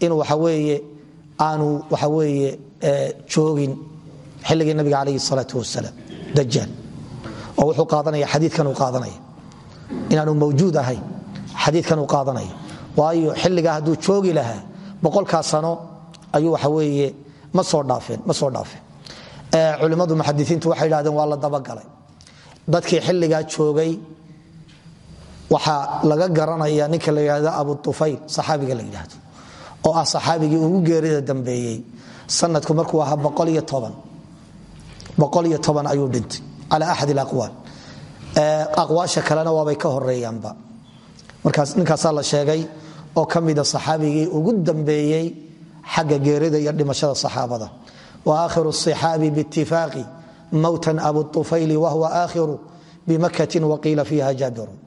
in waxa weeye aanu waxa weeye joogin xilligii nabiga calayhi الsalaatu wasalaam dajaal oo wuxuu qaadanaya xadiikan uu qaadanaya. Inaanu mawjuud ahayn xadiikan uu qaadanaya. Waayo xilligaa hadduu joogi lahaa boqolkaa sano ayuu waxa weeye ma soo dhaafeen ma soo dhaafeen. Culimmadu muxadisiintu waxay idhahdeen waa la dabagalay. Dadkii xilligaa joogay waxaa laga garanaya ninka la yidhahdo abu tufayl saxaabiga la yidhaahdo oo ah saxaabigii ugu geerida dambeeyey. Sanadku markuu ahaa ayuu dhintay cala axad aqwaal aqwaasha kalena waabay ka horeeyaanba markaas ninkaasaa la sheegay oo ka mida ugu dambeeyey xagga geerida iyo dhimashada saxaabada. Wa aakhiru صixaabi biitifaaqi mowtan abu ufayli wahuwa aakhiru bimakati waqiila fiiha jaabirun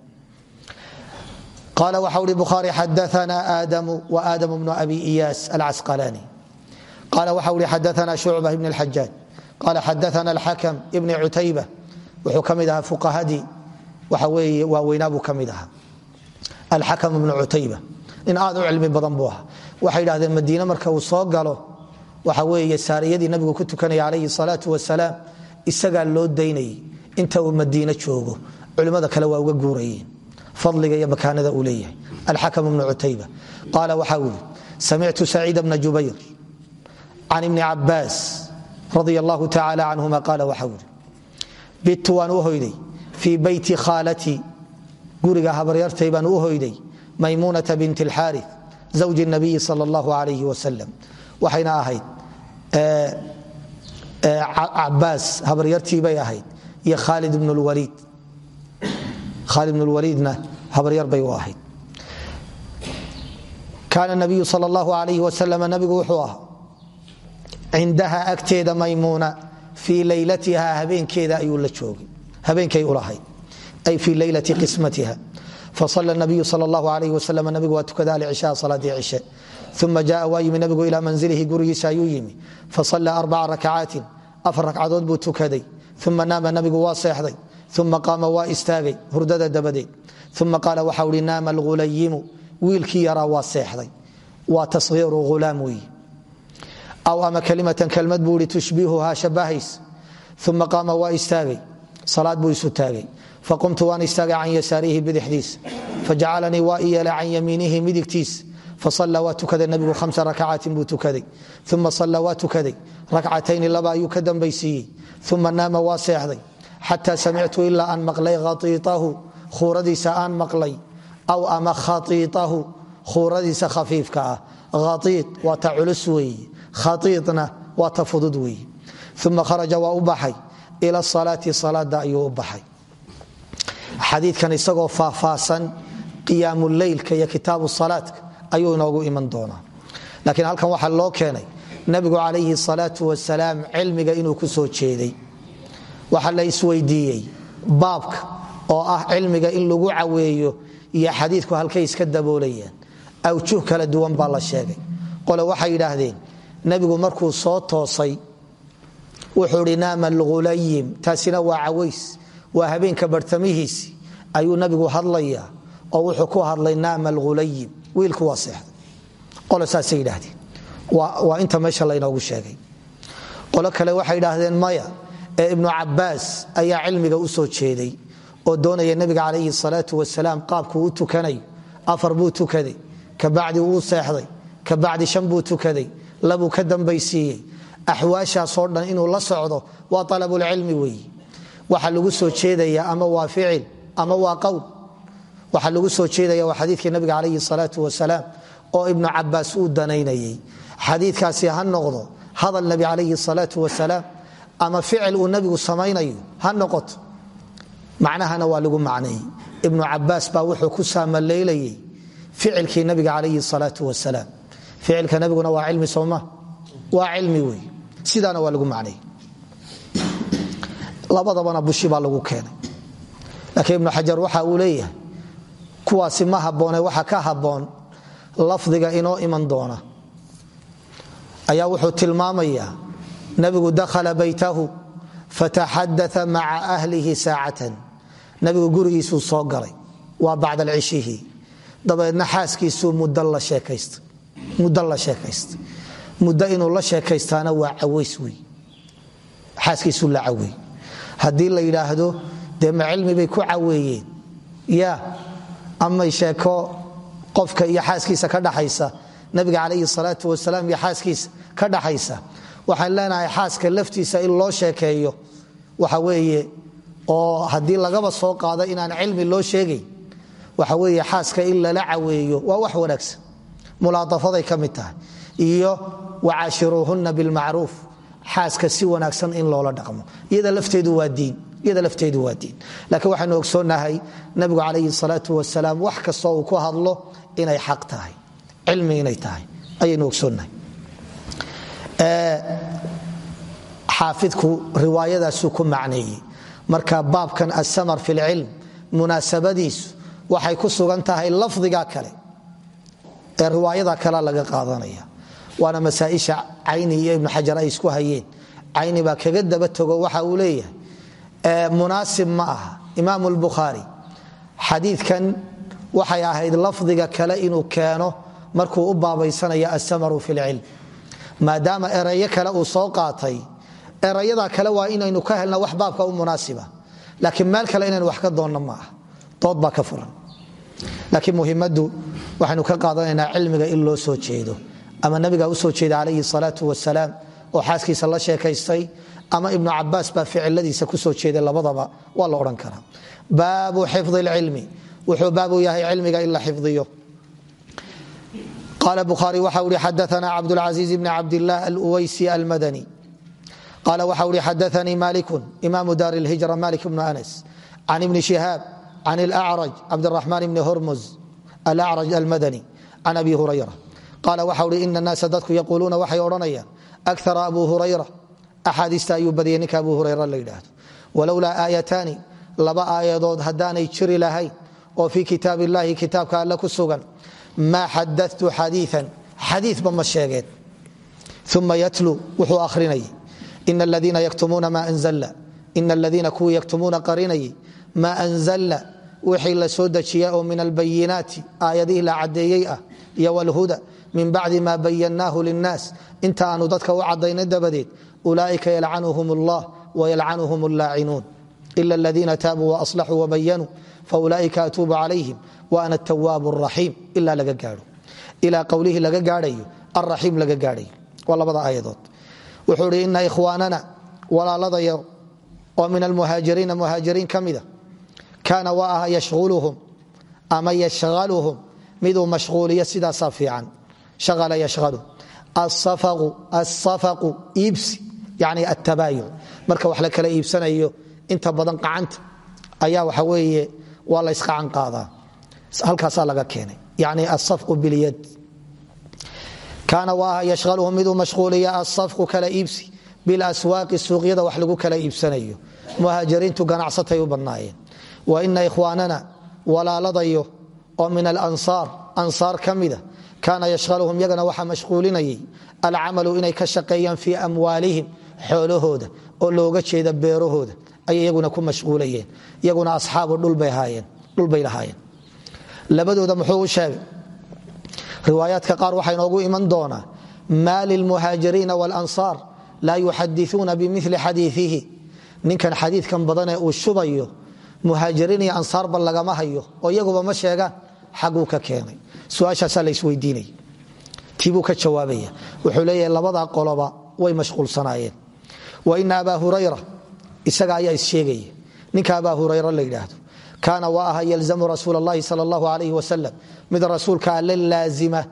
qala waxa uhi bukhaari xadaana aadamu wa aadamu bnu abi iyaas alcasqalaani qaala waxa ui xadaana shucba ibn اlxajaaj qaala xadaana alxakam ibni cutayba wuxuu ka mid ahaa fuqahadii waxa weeye waaweynaa buu ka mid ahaa alxakam ibnu cutayba nin aad u cilmi badan buu ahaa waxay idhahdeen madiine marka uu soo galo waxa weeye saariyadii nabigu ku tukanaya calayhi salaatu wasalaam isagaa loo daynayay inta uu madiine joogo culimmada kale waa uga guurayeen fadliga iyo makaanada uu leeyahay. Alxakam ibnu cutayba qaala waxa uu yidhi samictu saciida bna jubayr can ibni cabaas radia allahu tacaala canhuma qaala waxa uu yidhi bittu waan u hoyday fii beyti khaalatii guriga habaryartay baan u hoyday maymuunata bint alxaari zawji nabiyi sal allahu alayh wasalam waxayna ahayd cabaas habaryartii bay ahayd iyo khaalid ibn lwaliid khaalid ibn lwaliidna habaryar bay u ahayd. Kaana nabiyu sal allahu alayh wasalam nabigu wuxuu ahaa cindaha agteeda maymuuna fii laylatiha habeenkeeda ayuu la joogay habeenkay ulahayd ay fii laylati qismatiha fasala nabiyu sal allahu alayh wasalam nabigu waa tukada alcishaa salaadii cishe uma jaaa waa yimi nabigu ilaa manzilihi gurigiisa ayuu yimi. Fasala arbaca rakacaatin afar ragcadood buu tukaday. Uma uma qaama waa istaagay hurdada dabadeed uma qaala waxau hi naama alghulayimu wiilkii yaraa waa seexday waa tashiiru hulaam weyi aw ama kalimatan kelmad buu i tushbihuhaa shabahays uma qaama waa istaagay salaad buu isu taagay faqumtu waan istaagay can yasaarihi bidixdiisa fajacalanii waa i yeelay can yamiinihi midigtiis fasala waa tukaday nabigu hamsa rakacaatin buu tukaday uma salla waa tukaday rakcatayni laba ayuu ka dambaysiiyey uma naama waa seexday xata samictu ilaa aan maqlay khaiitahu khuuradiisa aan maqlay aw ama khaiitahu khuuradiisa khafiifka ah khaiid waa ta culus weeye khaiidna waa ta fudud weeye uma kharaja waa u baxay ila salaati salaada ayuu u baxay xadiikan isagoo faahfaahsan qiyaamuleylka iyo kitaabu salaadka ayuu inoogu iman doonaa laakiin halkan waxaa loo keenay nabigu waxaa la isweydiiyey baabka oo ah cilmiga in lagu caweeyo iyo xadiidku halkay iska daboolayaan. Awjuh kala duwan baa la sheegay. Qole waxay yidhaahdeen nebigu markuu soo toosay wuxuu hi naama taasina waa caways waa habeenka bartamihiisi. Ayuu nabigu hadlayaa oo wuxuu ku hadlay naama alghulayim. Wiilku waa seexday. Qole saasay yidhaahdeen. Waa inta meesha laynoogu sheegay. Qolo kale waxay idhaahdeen maya ee ibnu cabaas ayaa cilmiga u soo jeeday oo doonaya nebiga calayhi salaatu wasalaam qaabkuu u tukanayo afar buu tukaday kabacdi wuu seexday kabacdi shan buu tukaday labuu ka dambaysiiyey. Axwaashaasoo dhan inuu la socdo waa alabulcilmi weeye waxa lagu soo jeedaya ama waa ficil ama waa qowl waxa lagu soo jeedaya waa xadiikii nabiga calayhi salaatu wasalaam oo ibnu cabaas uu danaynayay. Xadiikaasi ha noqdo hadal nabi calayhi salaatu wasalaam ama ficil uu nabigu samaynayo ha noqoto. Macnahana waa lagu macneeyey ibnu cabaas baa wuxuu ku saamalaylayay ficilkii nabiga calayhi salaatu wasalaam. Ficilka nabiguna waa cilmi sooma waa cilmi wey. Sidaana waa lagu macneeyey labadabana bushi baa lagu keenay. Laakiin ibnu xajar waxa uu leeyahay kuwaasi ma habboone waxa ka habboon lafdiga inoo iman doona. Ayaa wuxuu tilmaamayaa nabigu dakhala baytahu fataxadaa maca ahlihi saacatan. Nabigu gurigiisuu soo galay waa bacda alcishihi dabeedna xaaskiisuu muddo la sheekaystay muddo inuu la sheekaystaana waa caways wey xaaskiisuu la caweey haddii la yidhaahdo dee ma cilmi bay ku caweeyeen? Ya amay sheeko qofka iyo xaaskiisa ka dhaxaysa. Nabiga calayhi salaatu wasalaam iyo xaaskiisa ka dhaxaysa waxaan leenahay xaaska laftiisa in loo sheekeeyo. Waxa weeye oo haddii lagaba soo qaado inaan cilmi loo sheegayn. Waxa weeye xaaska in lala caweeyo waa wax wanaagsan. Mulaadafaday ka tahay. Iyo wacaashiruuhunna bilmacruuf. Xaaska si wanaagsan in loola dhaqmo. Iyada lafteedu waa diin. Iyada lafteedu waa diin. Laakiin waxaynu ogsoonnahay nabigu calayhi salaatu wasalaam wax kastoo uu ku hadlo inay xaq tahay. Cilmi inay tahay. Ayaynu ogsoonnahay xaafidku riwaayadaasuu ku macneeyey. Marka baabkan asamar fi lcilm munaasabadiisu waxay ku sugan tahay lafdiga kale ee riwaayada kale laga qaadanaya. Waana masaaisha cayni iyo ibnu ay isku hayeen. Cayni baa kaga daba togo waxa uu leeyahay. Munaasib ma aha. Imaamu lbukhaari xadiidkan waxay ahayd lafdiga kale inuu keeno markuu u baabaysanayo asamaru fi lcilm maadaama erayo kale uu soo qaatay. Erayada kale waa inaynu ka helna wax baabka u munaasiba. Laakiin meel kale inaynu wax ka doonno ma aha. Dood baa ka furan. Laakiin muhimaddu waxaynu ka qaadanaynaa cilmiga in loo soo jeedo. Ama nabiga u soo jeeda calayhi salaatu wasalaam oo xaaskiisa la sheekaystay ama ibnu cabaas baa ficiladiisa ku soo jeeday labadaba waa la odhan karaa. Baabu xifdi lcilmi wuxuu baabu yahay cilmiga in la xifdiyo qaala bukhaari waxa ui xadaana cabdulcasiiz bni cabdilah alweysi almadani qaala waxa ui xadaanii malikun imaamu daar lhijra malik bnu anas can ibni shihaab can ilacraj cabdiraxmaan bni hormuz alacraj almadani can abi hurayra qaala waxa ui ina anaasa dadku yaquuluuna waxay odhanayaan akara abu hurayra axaadiista ayuu badiyay ninka abu hurayra la yidhaahdo walowlaa aayataani laba aayadood haddaanay jiri lahayn oo fii kitaabi illaahi kitaabka alle ku sugan maa xadatu xadiia xadiiba ma sheegeen uma yatlu wuxuu ahrinayay ina aladiina yaktumuuna maa anzalna ina aladiina kuwii yaktumuuna qarinayay maa anzalna wixii la soo dejiya oo min albayinaati aayadihii la caddeeyey ah iyo wlhuda min bacdi ma bayanaahu linnaas inta aanu dadka u cadaynay dabadeed ulaaika yalcanuhum allah wayalcanuhum allaacinuun ila aladiina taabuu waaslaxuu wabayanuu faulaaika atuubu calayhim waana atawaab الraxiim ilaa laga gaao ilaa qowlihii laga gaadhayo alraxiim laga gaadhayo. Waa labada aayadood. Wuxuu hi ina ikhwaanana walaaladaya oo min almuhaajiriina muhaajiriin ka mida kaana waa aha yashuluhum ama yashhaluhum miduu mashquuliyo sidaasaa fiican. Shaala yashhalu asafaqu iibsi yani atabaayu marka wax la kala iibsanayo inta badan qacanta ayaa waxa weeye waa la ysqacan qaadaa halkaasaa laga keenay. Yani asafqu bilyad kaana waa aha yashhaluhum miduu mashquuliya asafqu kala iibsi. Bilaswaaqi suuqyada wax lagu kala iibsanayo. Muhaajiriintu ganacsatay u badnaayeen. Wa ina ikhwaanana walaaladayo oo min alansaar ansaar ka mida kaana yashhaluhum yagana waxaa mashquulinayay alcamalu inay ka shaqeeyaan fii amwaalihim xoolahooda oo looga jeeda beerahooda. Ayay ku mashquulayeen. Iyaguna asxaabu dhulbay lahaayeen labadooda muxuu u sheegay. Riwaayaadka qaar waxaa inoogu iman doonaa maa lilmuhaajiriina walansaar laa yuxadiuuna bimili xadiiihi ninkan xadiidkan badanee uu shubayo muhaajiriin iyo ansaarba lagama hayo oo iyaguba ma sheegaan. Xaguu ka keenay. Su'aashaasaa laysweydiinaya tiibuu ka jawaabaya. Wuxuu leeyahay labadaa qoloba way mashquulsanaayeen. Wa ina abaa hurayra isaga ayaa issheegaya ninka abaa hurayra la yidhaahdo kaana waa aha yalzamu rasuul allahi sal allahu alayh wasalam mid rasuulka alle laazima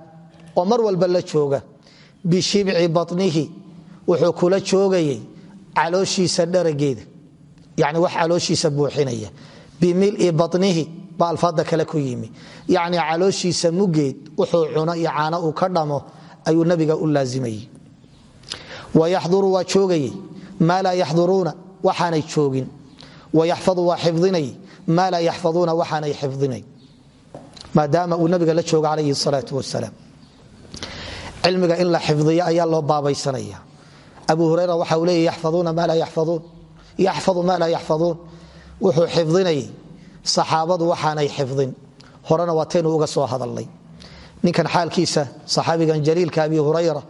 oo mar walba la jooga bishibci banihi wuxuu kula joogayay calooshiisa dharageeda. Yani wax calooshiisa buuxinaya. Bimili banihi ba alfaada kale ku yimi. Yani calooshiisa mugeed wuxuu cuno iyo caano uu ka dhamo ayuu nabiga u laazimayey maa laa yaxfaduuna waxaanay xifdinayn maadaama uu nabiga la joogo calayhi salaau wasalaam. Cilmiga in la xifdiyo ayaa loo baabaysanaya abu hurayra waxa uu leeya yaxfaduuna maa laa yaxfaduun yaxfadu maa laa yaxfaduun. Wuxuu xifdinayay saxaabadu waxaanay xifdin horena waataynu uga soo hadalnay. Ninkan xaalkiisa saxaabigan jaliilka abi hurayra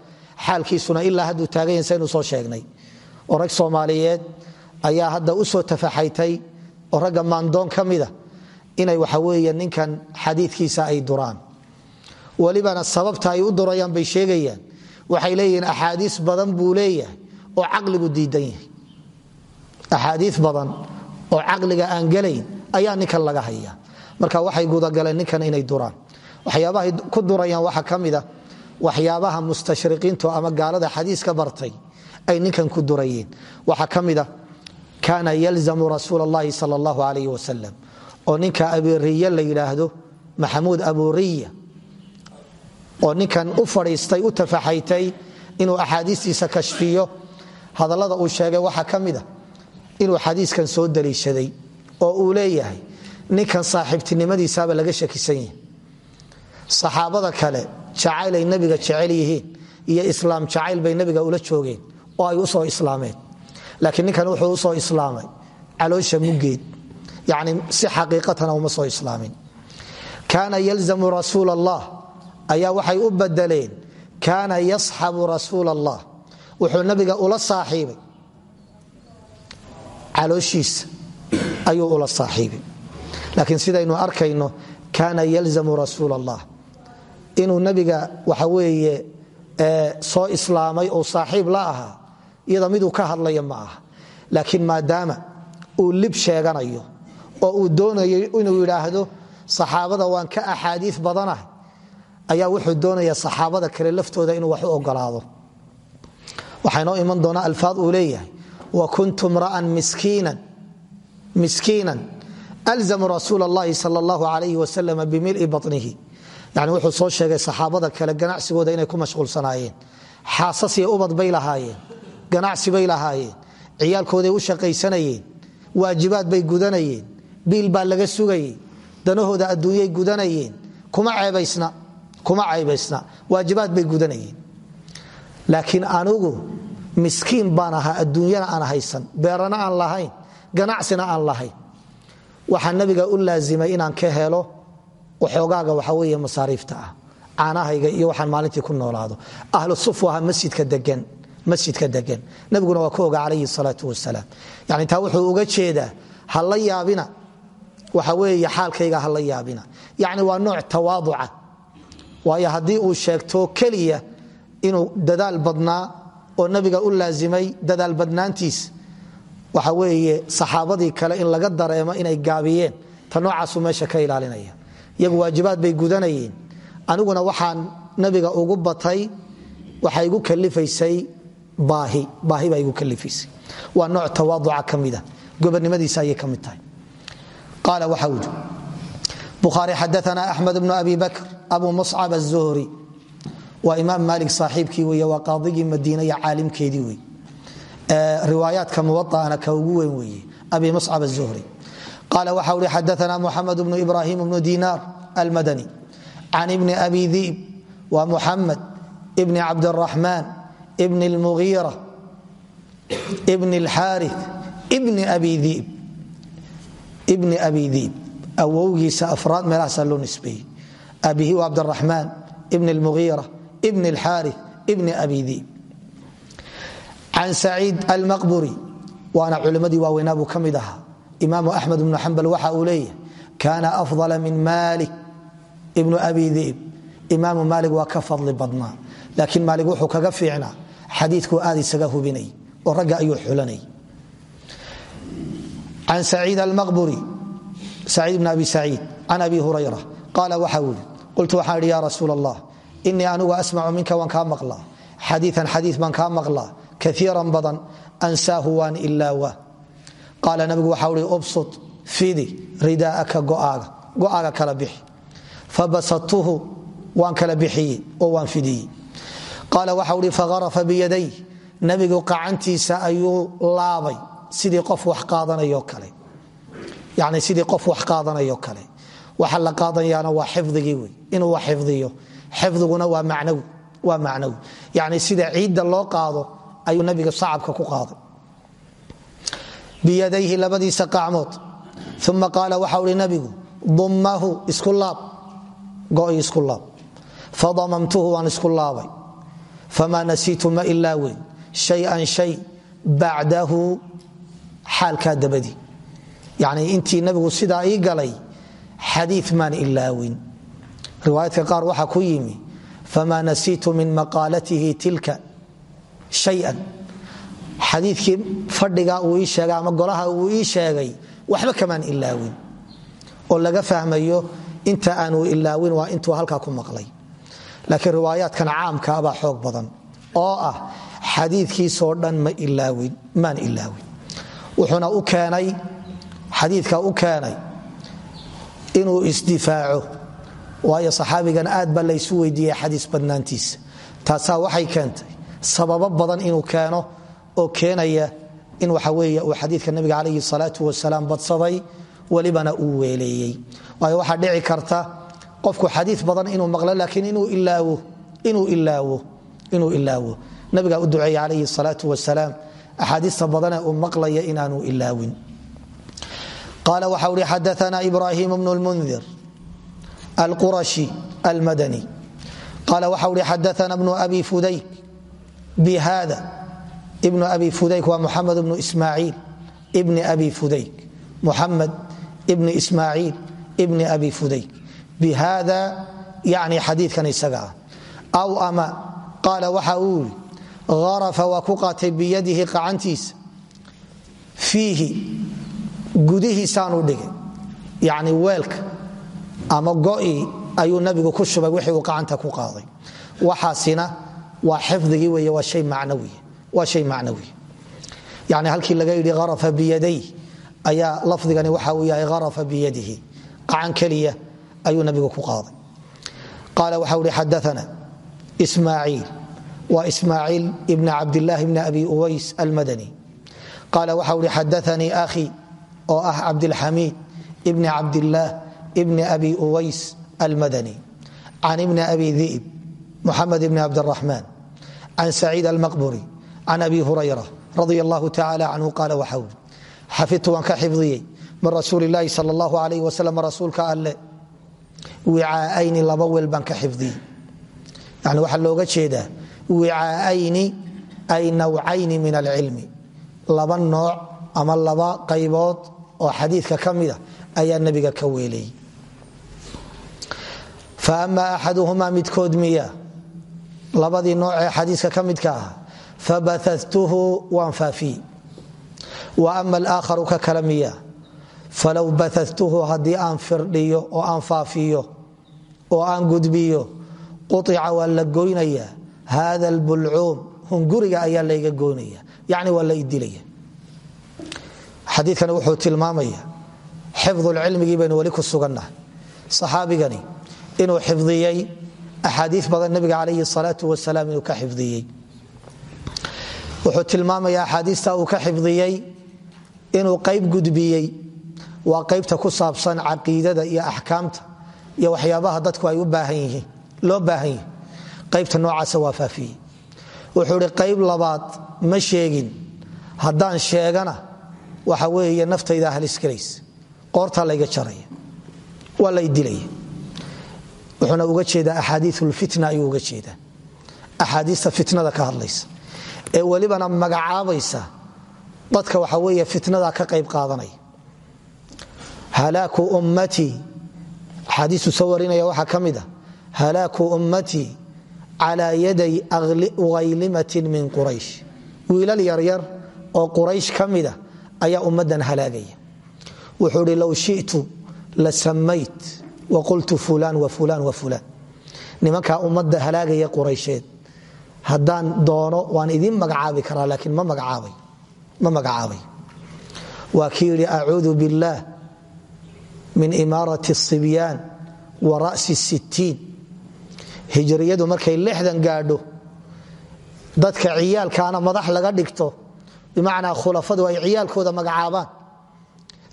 xaalkiisuna ilaa hadduu taagayan saynu soo sheegnay. Oo rag soomaaliyeed ayaa hadda u soo tafaxaytay oo ragga maandoon ka mida inay waxa weeye ninkan xadiidkiisa ay duraan. Welibana sababta ay u durayaan bay sheegayaan. Waxay leeyihiin axaadiis badan buu oo caqligu diidan yahay. Axaadii badan oo caqliga aan gelayn ayaa ninkan laga haya marka waxay gudagaleen ninkan inay duraan. Waxyaabahay ku durayaan waxaa ka waxyaabaha mustashriqiintu ama gaalada xadiiska bartay ay ninkan ku durayeen. Waxaa ka kaana yalzamu rasuul اllahi sal اllahu alayh wasalam oo ninka abiriya la yidhaahdo maxamuud aburiya oo ninkan u fadhiistay u tafaxaytay inuu axaadiistiisa kashfiyo hadallada uu sheegay waxaa ka mida inuu xadiiskan soo daliishaday oo uu leeyahay ninkan saaxiibtinimadiisaaba laga shakisan yahay. Saxaabada kale jacaylay nabiga jecel yihiin iyo islaam jacayl bay nabiga ula joogeen oo ay u soo islaameen laakiin ninkan wuxuu u soo islaamay. Caloosha muggeed yani si xaqiiqatana uma soo islaamin. Kaana yalzamu rasuul ayaa waxay u badeleen kaana yasxabu rasuul wuxuu nabiga ula saaxiibay. Calooshiisa ayuu ula saaxiibay. Laakiin sidaynu arkayno kaana yalzamu rasuul inuu nabiga waxa weeye soo islaamay oo saaxiib la ahaa iyada miduu ka hadlaya ma aha. Laakiin maadaama uu lib sheeganayo oo uu doonayo inuu yidhaahdo saxaabada waan ka axaadii badanahay ayaa wuxuu doonaya saxaabada kale laftooda inuu wax u ogolaado. Waxaynoo iman doonaa alfaad uu leeyahay wa kuntu mra'an miskiinan. Alzamu rasuul allahi sal allahu alayh wasalam bimili banihi yani wuxuu soo sheegay saxaabada kale ganacsigooda inay ku mashquulsanaayeen. Xaasasiya ubad bay lahaayeen ganacsi bay lahaayeen ciyaalkooday u shaqaysanayeen waajibaad bay gudanayeen biil baa laga sugayey danahooda adduunyay gudanayeen kuma ceebaysna waajibaad bay gudanayeen laakiin anugu miskiin baan ahaa adduunyana aan haysan beerana aan lahayn ganacsina aan lahayn. Waxaa nabiga u laazimay inaan ka helo waxoogaaga waxa wey masaariifta ah caanahayga iyo waxaan maalintii ku noolaado. Ahlu sufwaha masjidka degan nabiguna waa ku oga calayhi salaau wasalaam yani taa wuxuu uga jeedaa ha la yaabina. Waxa weeye xaalkayga ha la yaabina. Yani waa nooc tawaaduca. Waayo haddii uu sheegto keliya inuu dadaal badnaa oo nabiga u laazimay dadaal badnaantiis waxa weeye saxaabadii kale in laga dareemo inay gaabiyeen ta noocaasu meesha ka ilaalinaya. Iyagu waajibaad bay gudanayeen. Aniguna waxaan nabiga ugu batay waxay igu kalifaysay baahi baahi baa igu kalifaysay waa nooc tawaaduca ka mida gobonnimadiisa ayay ka mid tahay. Qaala waxa uu yidhi. Bukhaari abi bakr abu muscab aلzuhri waa imaam maalik saaxiibkii wey waa qaadigii madiina iyo caalimkeedii wey riwaayaadka muwaana ka ugu weyn weeye abi muscab aلzuhri qaala waxa uhi xadaana muxamed bnu ibrahim bnu diinaar almadani. Can ibni abi diib wa muxamed bni cabdiraxmaan bni اlmugiira bni اlxaari bni abi diib ibni abi diib awowgiisa afraad meelahaasaa loo nisbeeyey abihi waa cabdiraxmaan ibn اlmugiira ibn اlxaari ibni abi diib can saciid almaqburi waana culimmadii waaweynaa buu ka mid ahaa imaamu axmed ibnu xambal waxa uu leeyahay kaana afضala min maalik ibnu abi diib imaamu maalik waa ka fadli badnaa laakiin maalik wuxuu kaga fiicnaa xadiikuu aad isaga hubinay oo ragga ayuu xulanay. Can saciid almaqburi saciid bn abi saciid can abi hurayra qaala waxa yidhi qultu waxaan idhi ya rasuul allah inii anigu asmacu minka waan kaa maqlaa. Xadiian xadii baan kaa maqlaa. Kaiiran badan ansaahu waan ilaawa qaala nabigu waxa uhi ubsut fidi ridaa'aka go'aaga go'aaga kala bixi. Fabasatuhu waan kala bixiyey oo waan fidiyey qaala waxa uhi faarafa biyaday nabigu qacantiisa ayuu laabay. Sidii qof wax qaadanayo kale. Waxa la qaadanayaana waa xifdigii wey. Inuu wax xifdiyo. Xifdiguna waa macnawi. Yani sida ciidda loo qaado ayuu nabiga sacabka ku qaaday. Biyadayhi labadiisa qacmood uma qaala waxa uhi nabigu dummahu isku laab. Go'i isku laab. Fadamamtuhu waan isku laabay famaa nasiitu ma ilaa weyn shayan shay bacdahu xaalkaa dabadii yani intii nabigu sidaa ii galay xadii maan ilaawin riwaayaadka qaar waxaa ku yimi famaa nasiitu min maqaalatihi tilka shayan xadiikii fadhigaa uu ii sheegay ama golaha uu ii sheegay waxba kamaan ilaawin oo laga fahmayo inta aanu ilaawin waa intuu halkaa ku maqlay laakiin riwaayaadkan caamka abaa xoog badan oo ah xadiikiisoo dhan maan ilaawin. Wuxuuna u keenay xadiika u keenay inuu isdifaaco waayo saxaabigan aad baa laysu weydiiyey xadiis badnaantiisa taasaa waxay keentay sababo badan inuu keeno oo keenaya in waxa weeye uu xadiidka nabiga calayhi salaatu wasalaam badsaday welibana uu weeleeyey. Waayo waxaa dhici karta qofku xadii badan inuu maqlo laakiin inuu ilaawo nabigaa u duceeyey calayhi salaau wasalaam axaadiista badanee uu maqlaya inaanu ilaawin. Qaala waxa uhi xadaana ibrahim bnu lmundir alqurashi almadani. Qaala waxa uhi xadaana bnu abi fudayk bihada ibnu abi fudayk waa muxamed bnu ismaaciil bni abi fudayk. Muxamed ibni ismaaciil ibni abi fudayk bihada yani xadiikan isaga ah aw ama qaala waxa uu yiri harafa waa ku qaatay biyadihi qacantiisa fiihi gudihiisaanuu dhigay yani weelka ama go'i ayuu nabigu ku shubay wixii uu qacanta ku qaaday waxaasina waa xifdigii wey waa shay macnawi yani halkii laga yidhi harafa biyaday ayaa lafdigani waxa uu yahay harafa biyadihi ayuu nabigu ku qaaday. Qaala waxa uhi xadaana ismaaciil. Waa ismaaciil ibn cabdilaahi bni abi uways almadani. Qaala waxa uhi xadaanii ahi oo ah cabdilxamiid ibni cabdillaah ibni abi uways almadani. Can ibni abi di'b muxamed ibni cabdiraxmaan can saciid almaqburi can abi hurayra radi allahu tacala canhu qaala waxa uhi xafidtu ka xifdiyey min rasuuli illaahi sal allahu alayh wasalam rasuulka wicaa'ayni laba weel baan ka xifdiyey. Yani waxaa looga jeedaa wicaa'ayni ay nawcayni min alcilmi. Laba nooc ama laba qaybood oo xadiidka ka mida ayaa nebiga ka weelayey fa ama axaduhumaa midkood miya labadii nooc ee xadiiska ka midka ah fabaatuhu waan faafiyey. Wa ama alaakharu ka kala miya falow baatuhu haddii aan firdhiyo oo aan faafiyo oo aan gudbiyo uica waa la goynaya hada lbulcuum hunguriga ayaa layga goynaya yani waa la idilaya. Xadiikani wuxuu tilmaamaya xifdulcilmigii baynu weli ku sugannahay saxaabigani inuu xifdiyey axaadii badan nabiga calayhi salaau wasalaam inuu ka xifdiyey. Wuxuu tilmaamaya axaadiista uu ka xifdiyey inuu qayb gudbiyey waa qaybta ku saabsan caqiidada iyo axkaamta iyo waxyaabaha dadku ay loo baahan yihi qaybta noocaasa waa faafiyey wuxuu ihi qayb labaad ma sheegin haddaan sheegana waxa weeye naftayda halisgelays qoortaa layga jaraya waa lay dilaya. Wuxuuna uga jeedaa axaadiiulfitna ayuu uga jeedaa. Axaadiista fitnada ka hadlaysa ee welibana magacaabaysa dadka waxa weeye fitnada ka qayb qaadanaya halaaku ummatii axaadiistu soo warinaya waxaa ka mid a halaaku ummatii calaa yaday ughaylimatin min quraysh. Wiilal yaryar oo quraysh ka mida ayaa ummaddan halaagaya. Wuxuu hi low shitu la samayt wa qultu doono waan idiin magacaabi karaa laakiin ma magacaabay waa kii yidhi acuudu biاllaah min imaarati sibyaan wa rasi sittiin hijriyadu markay lixdan gaadho dadka ciyaalkaana madax laga dhigto bimacnaa khulafadu ay ciyaalkooda magacaabaan.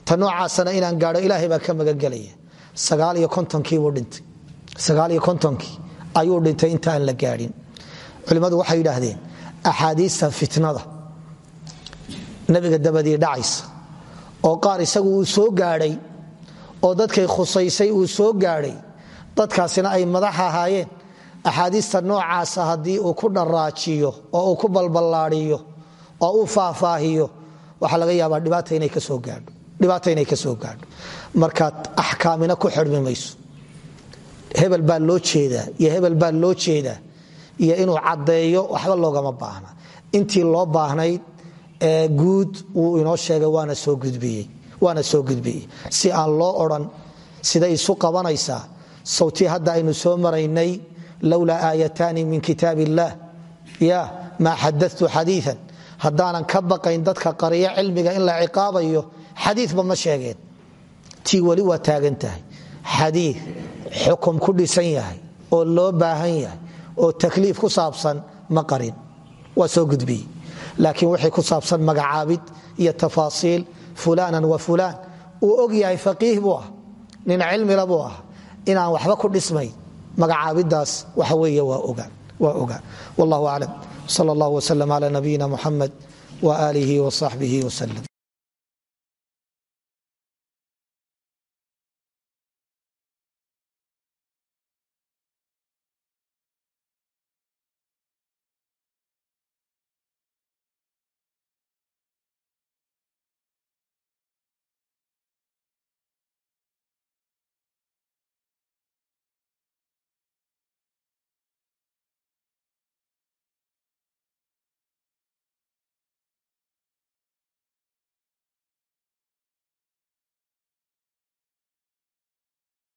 Ta noocaasana inaan gaadho ilaahay baa ka magagelaya aakii ayuu dhintay intaaan la gaadhin. Culimmadu waxay yidhaahdeen axaadiista fitnada. Nabiga dabadii dhacaysa oo qaar isagu soo gaadhay oo dadkay khusaysay uu soo gaadhay. Dadkaasina ay madax ahaayeen. Axaadiista noocaasa haddii uu ku dharaajiyo oo uu ku balballaadiyo oo uu faahfaahiyo waxaa laga yaabaa dhibaata inay ka soo gaadho. Marka axkaamina ku xidhmi hebel baa loo jeedaa iyo hebel baa loo jeedaa iyo inuu caddeeyo waxba loogama baahna. Intii loo baahnayd ee guud wuu inoo sheegay waana soo gudbiyey si aan loo odhan siday isu qabanaysaa sawtii hadda aynu soo maraynay lowlaa aayataani min kitaab illaah ya maa xadatu xadiian haddaanan ka baqayn dadka qariyo cilmiga in la ciqaabayo xadiiba ma sheegeen. Tii weli waa taagan tahay. Xadii ku dhisan yahay oo loo baahan yahay oo takliif ku saabsan ma qarin. Waa soo gudbiyey laakiin wixii ku saabsan magacaabid iyo tafaasiil fulanan wa fulaan. Uu og yahay faqiih buu ah nin cilmila buu ah. Inaan waxba ku dhismayn magacaabidaas waxa weeye waa ogaan wallahu aclam sal allah wslm cla nabiyina muxamed waaalihi wsaxbihi wslm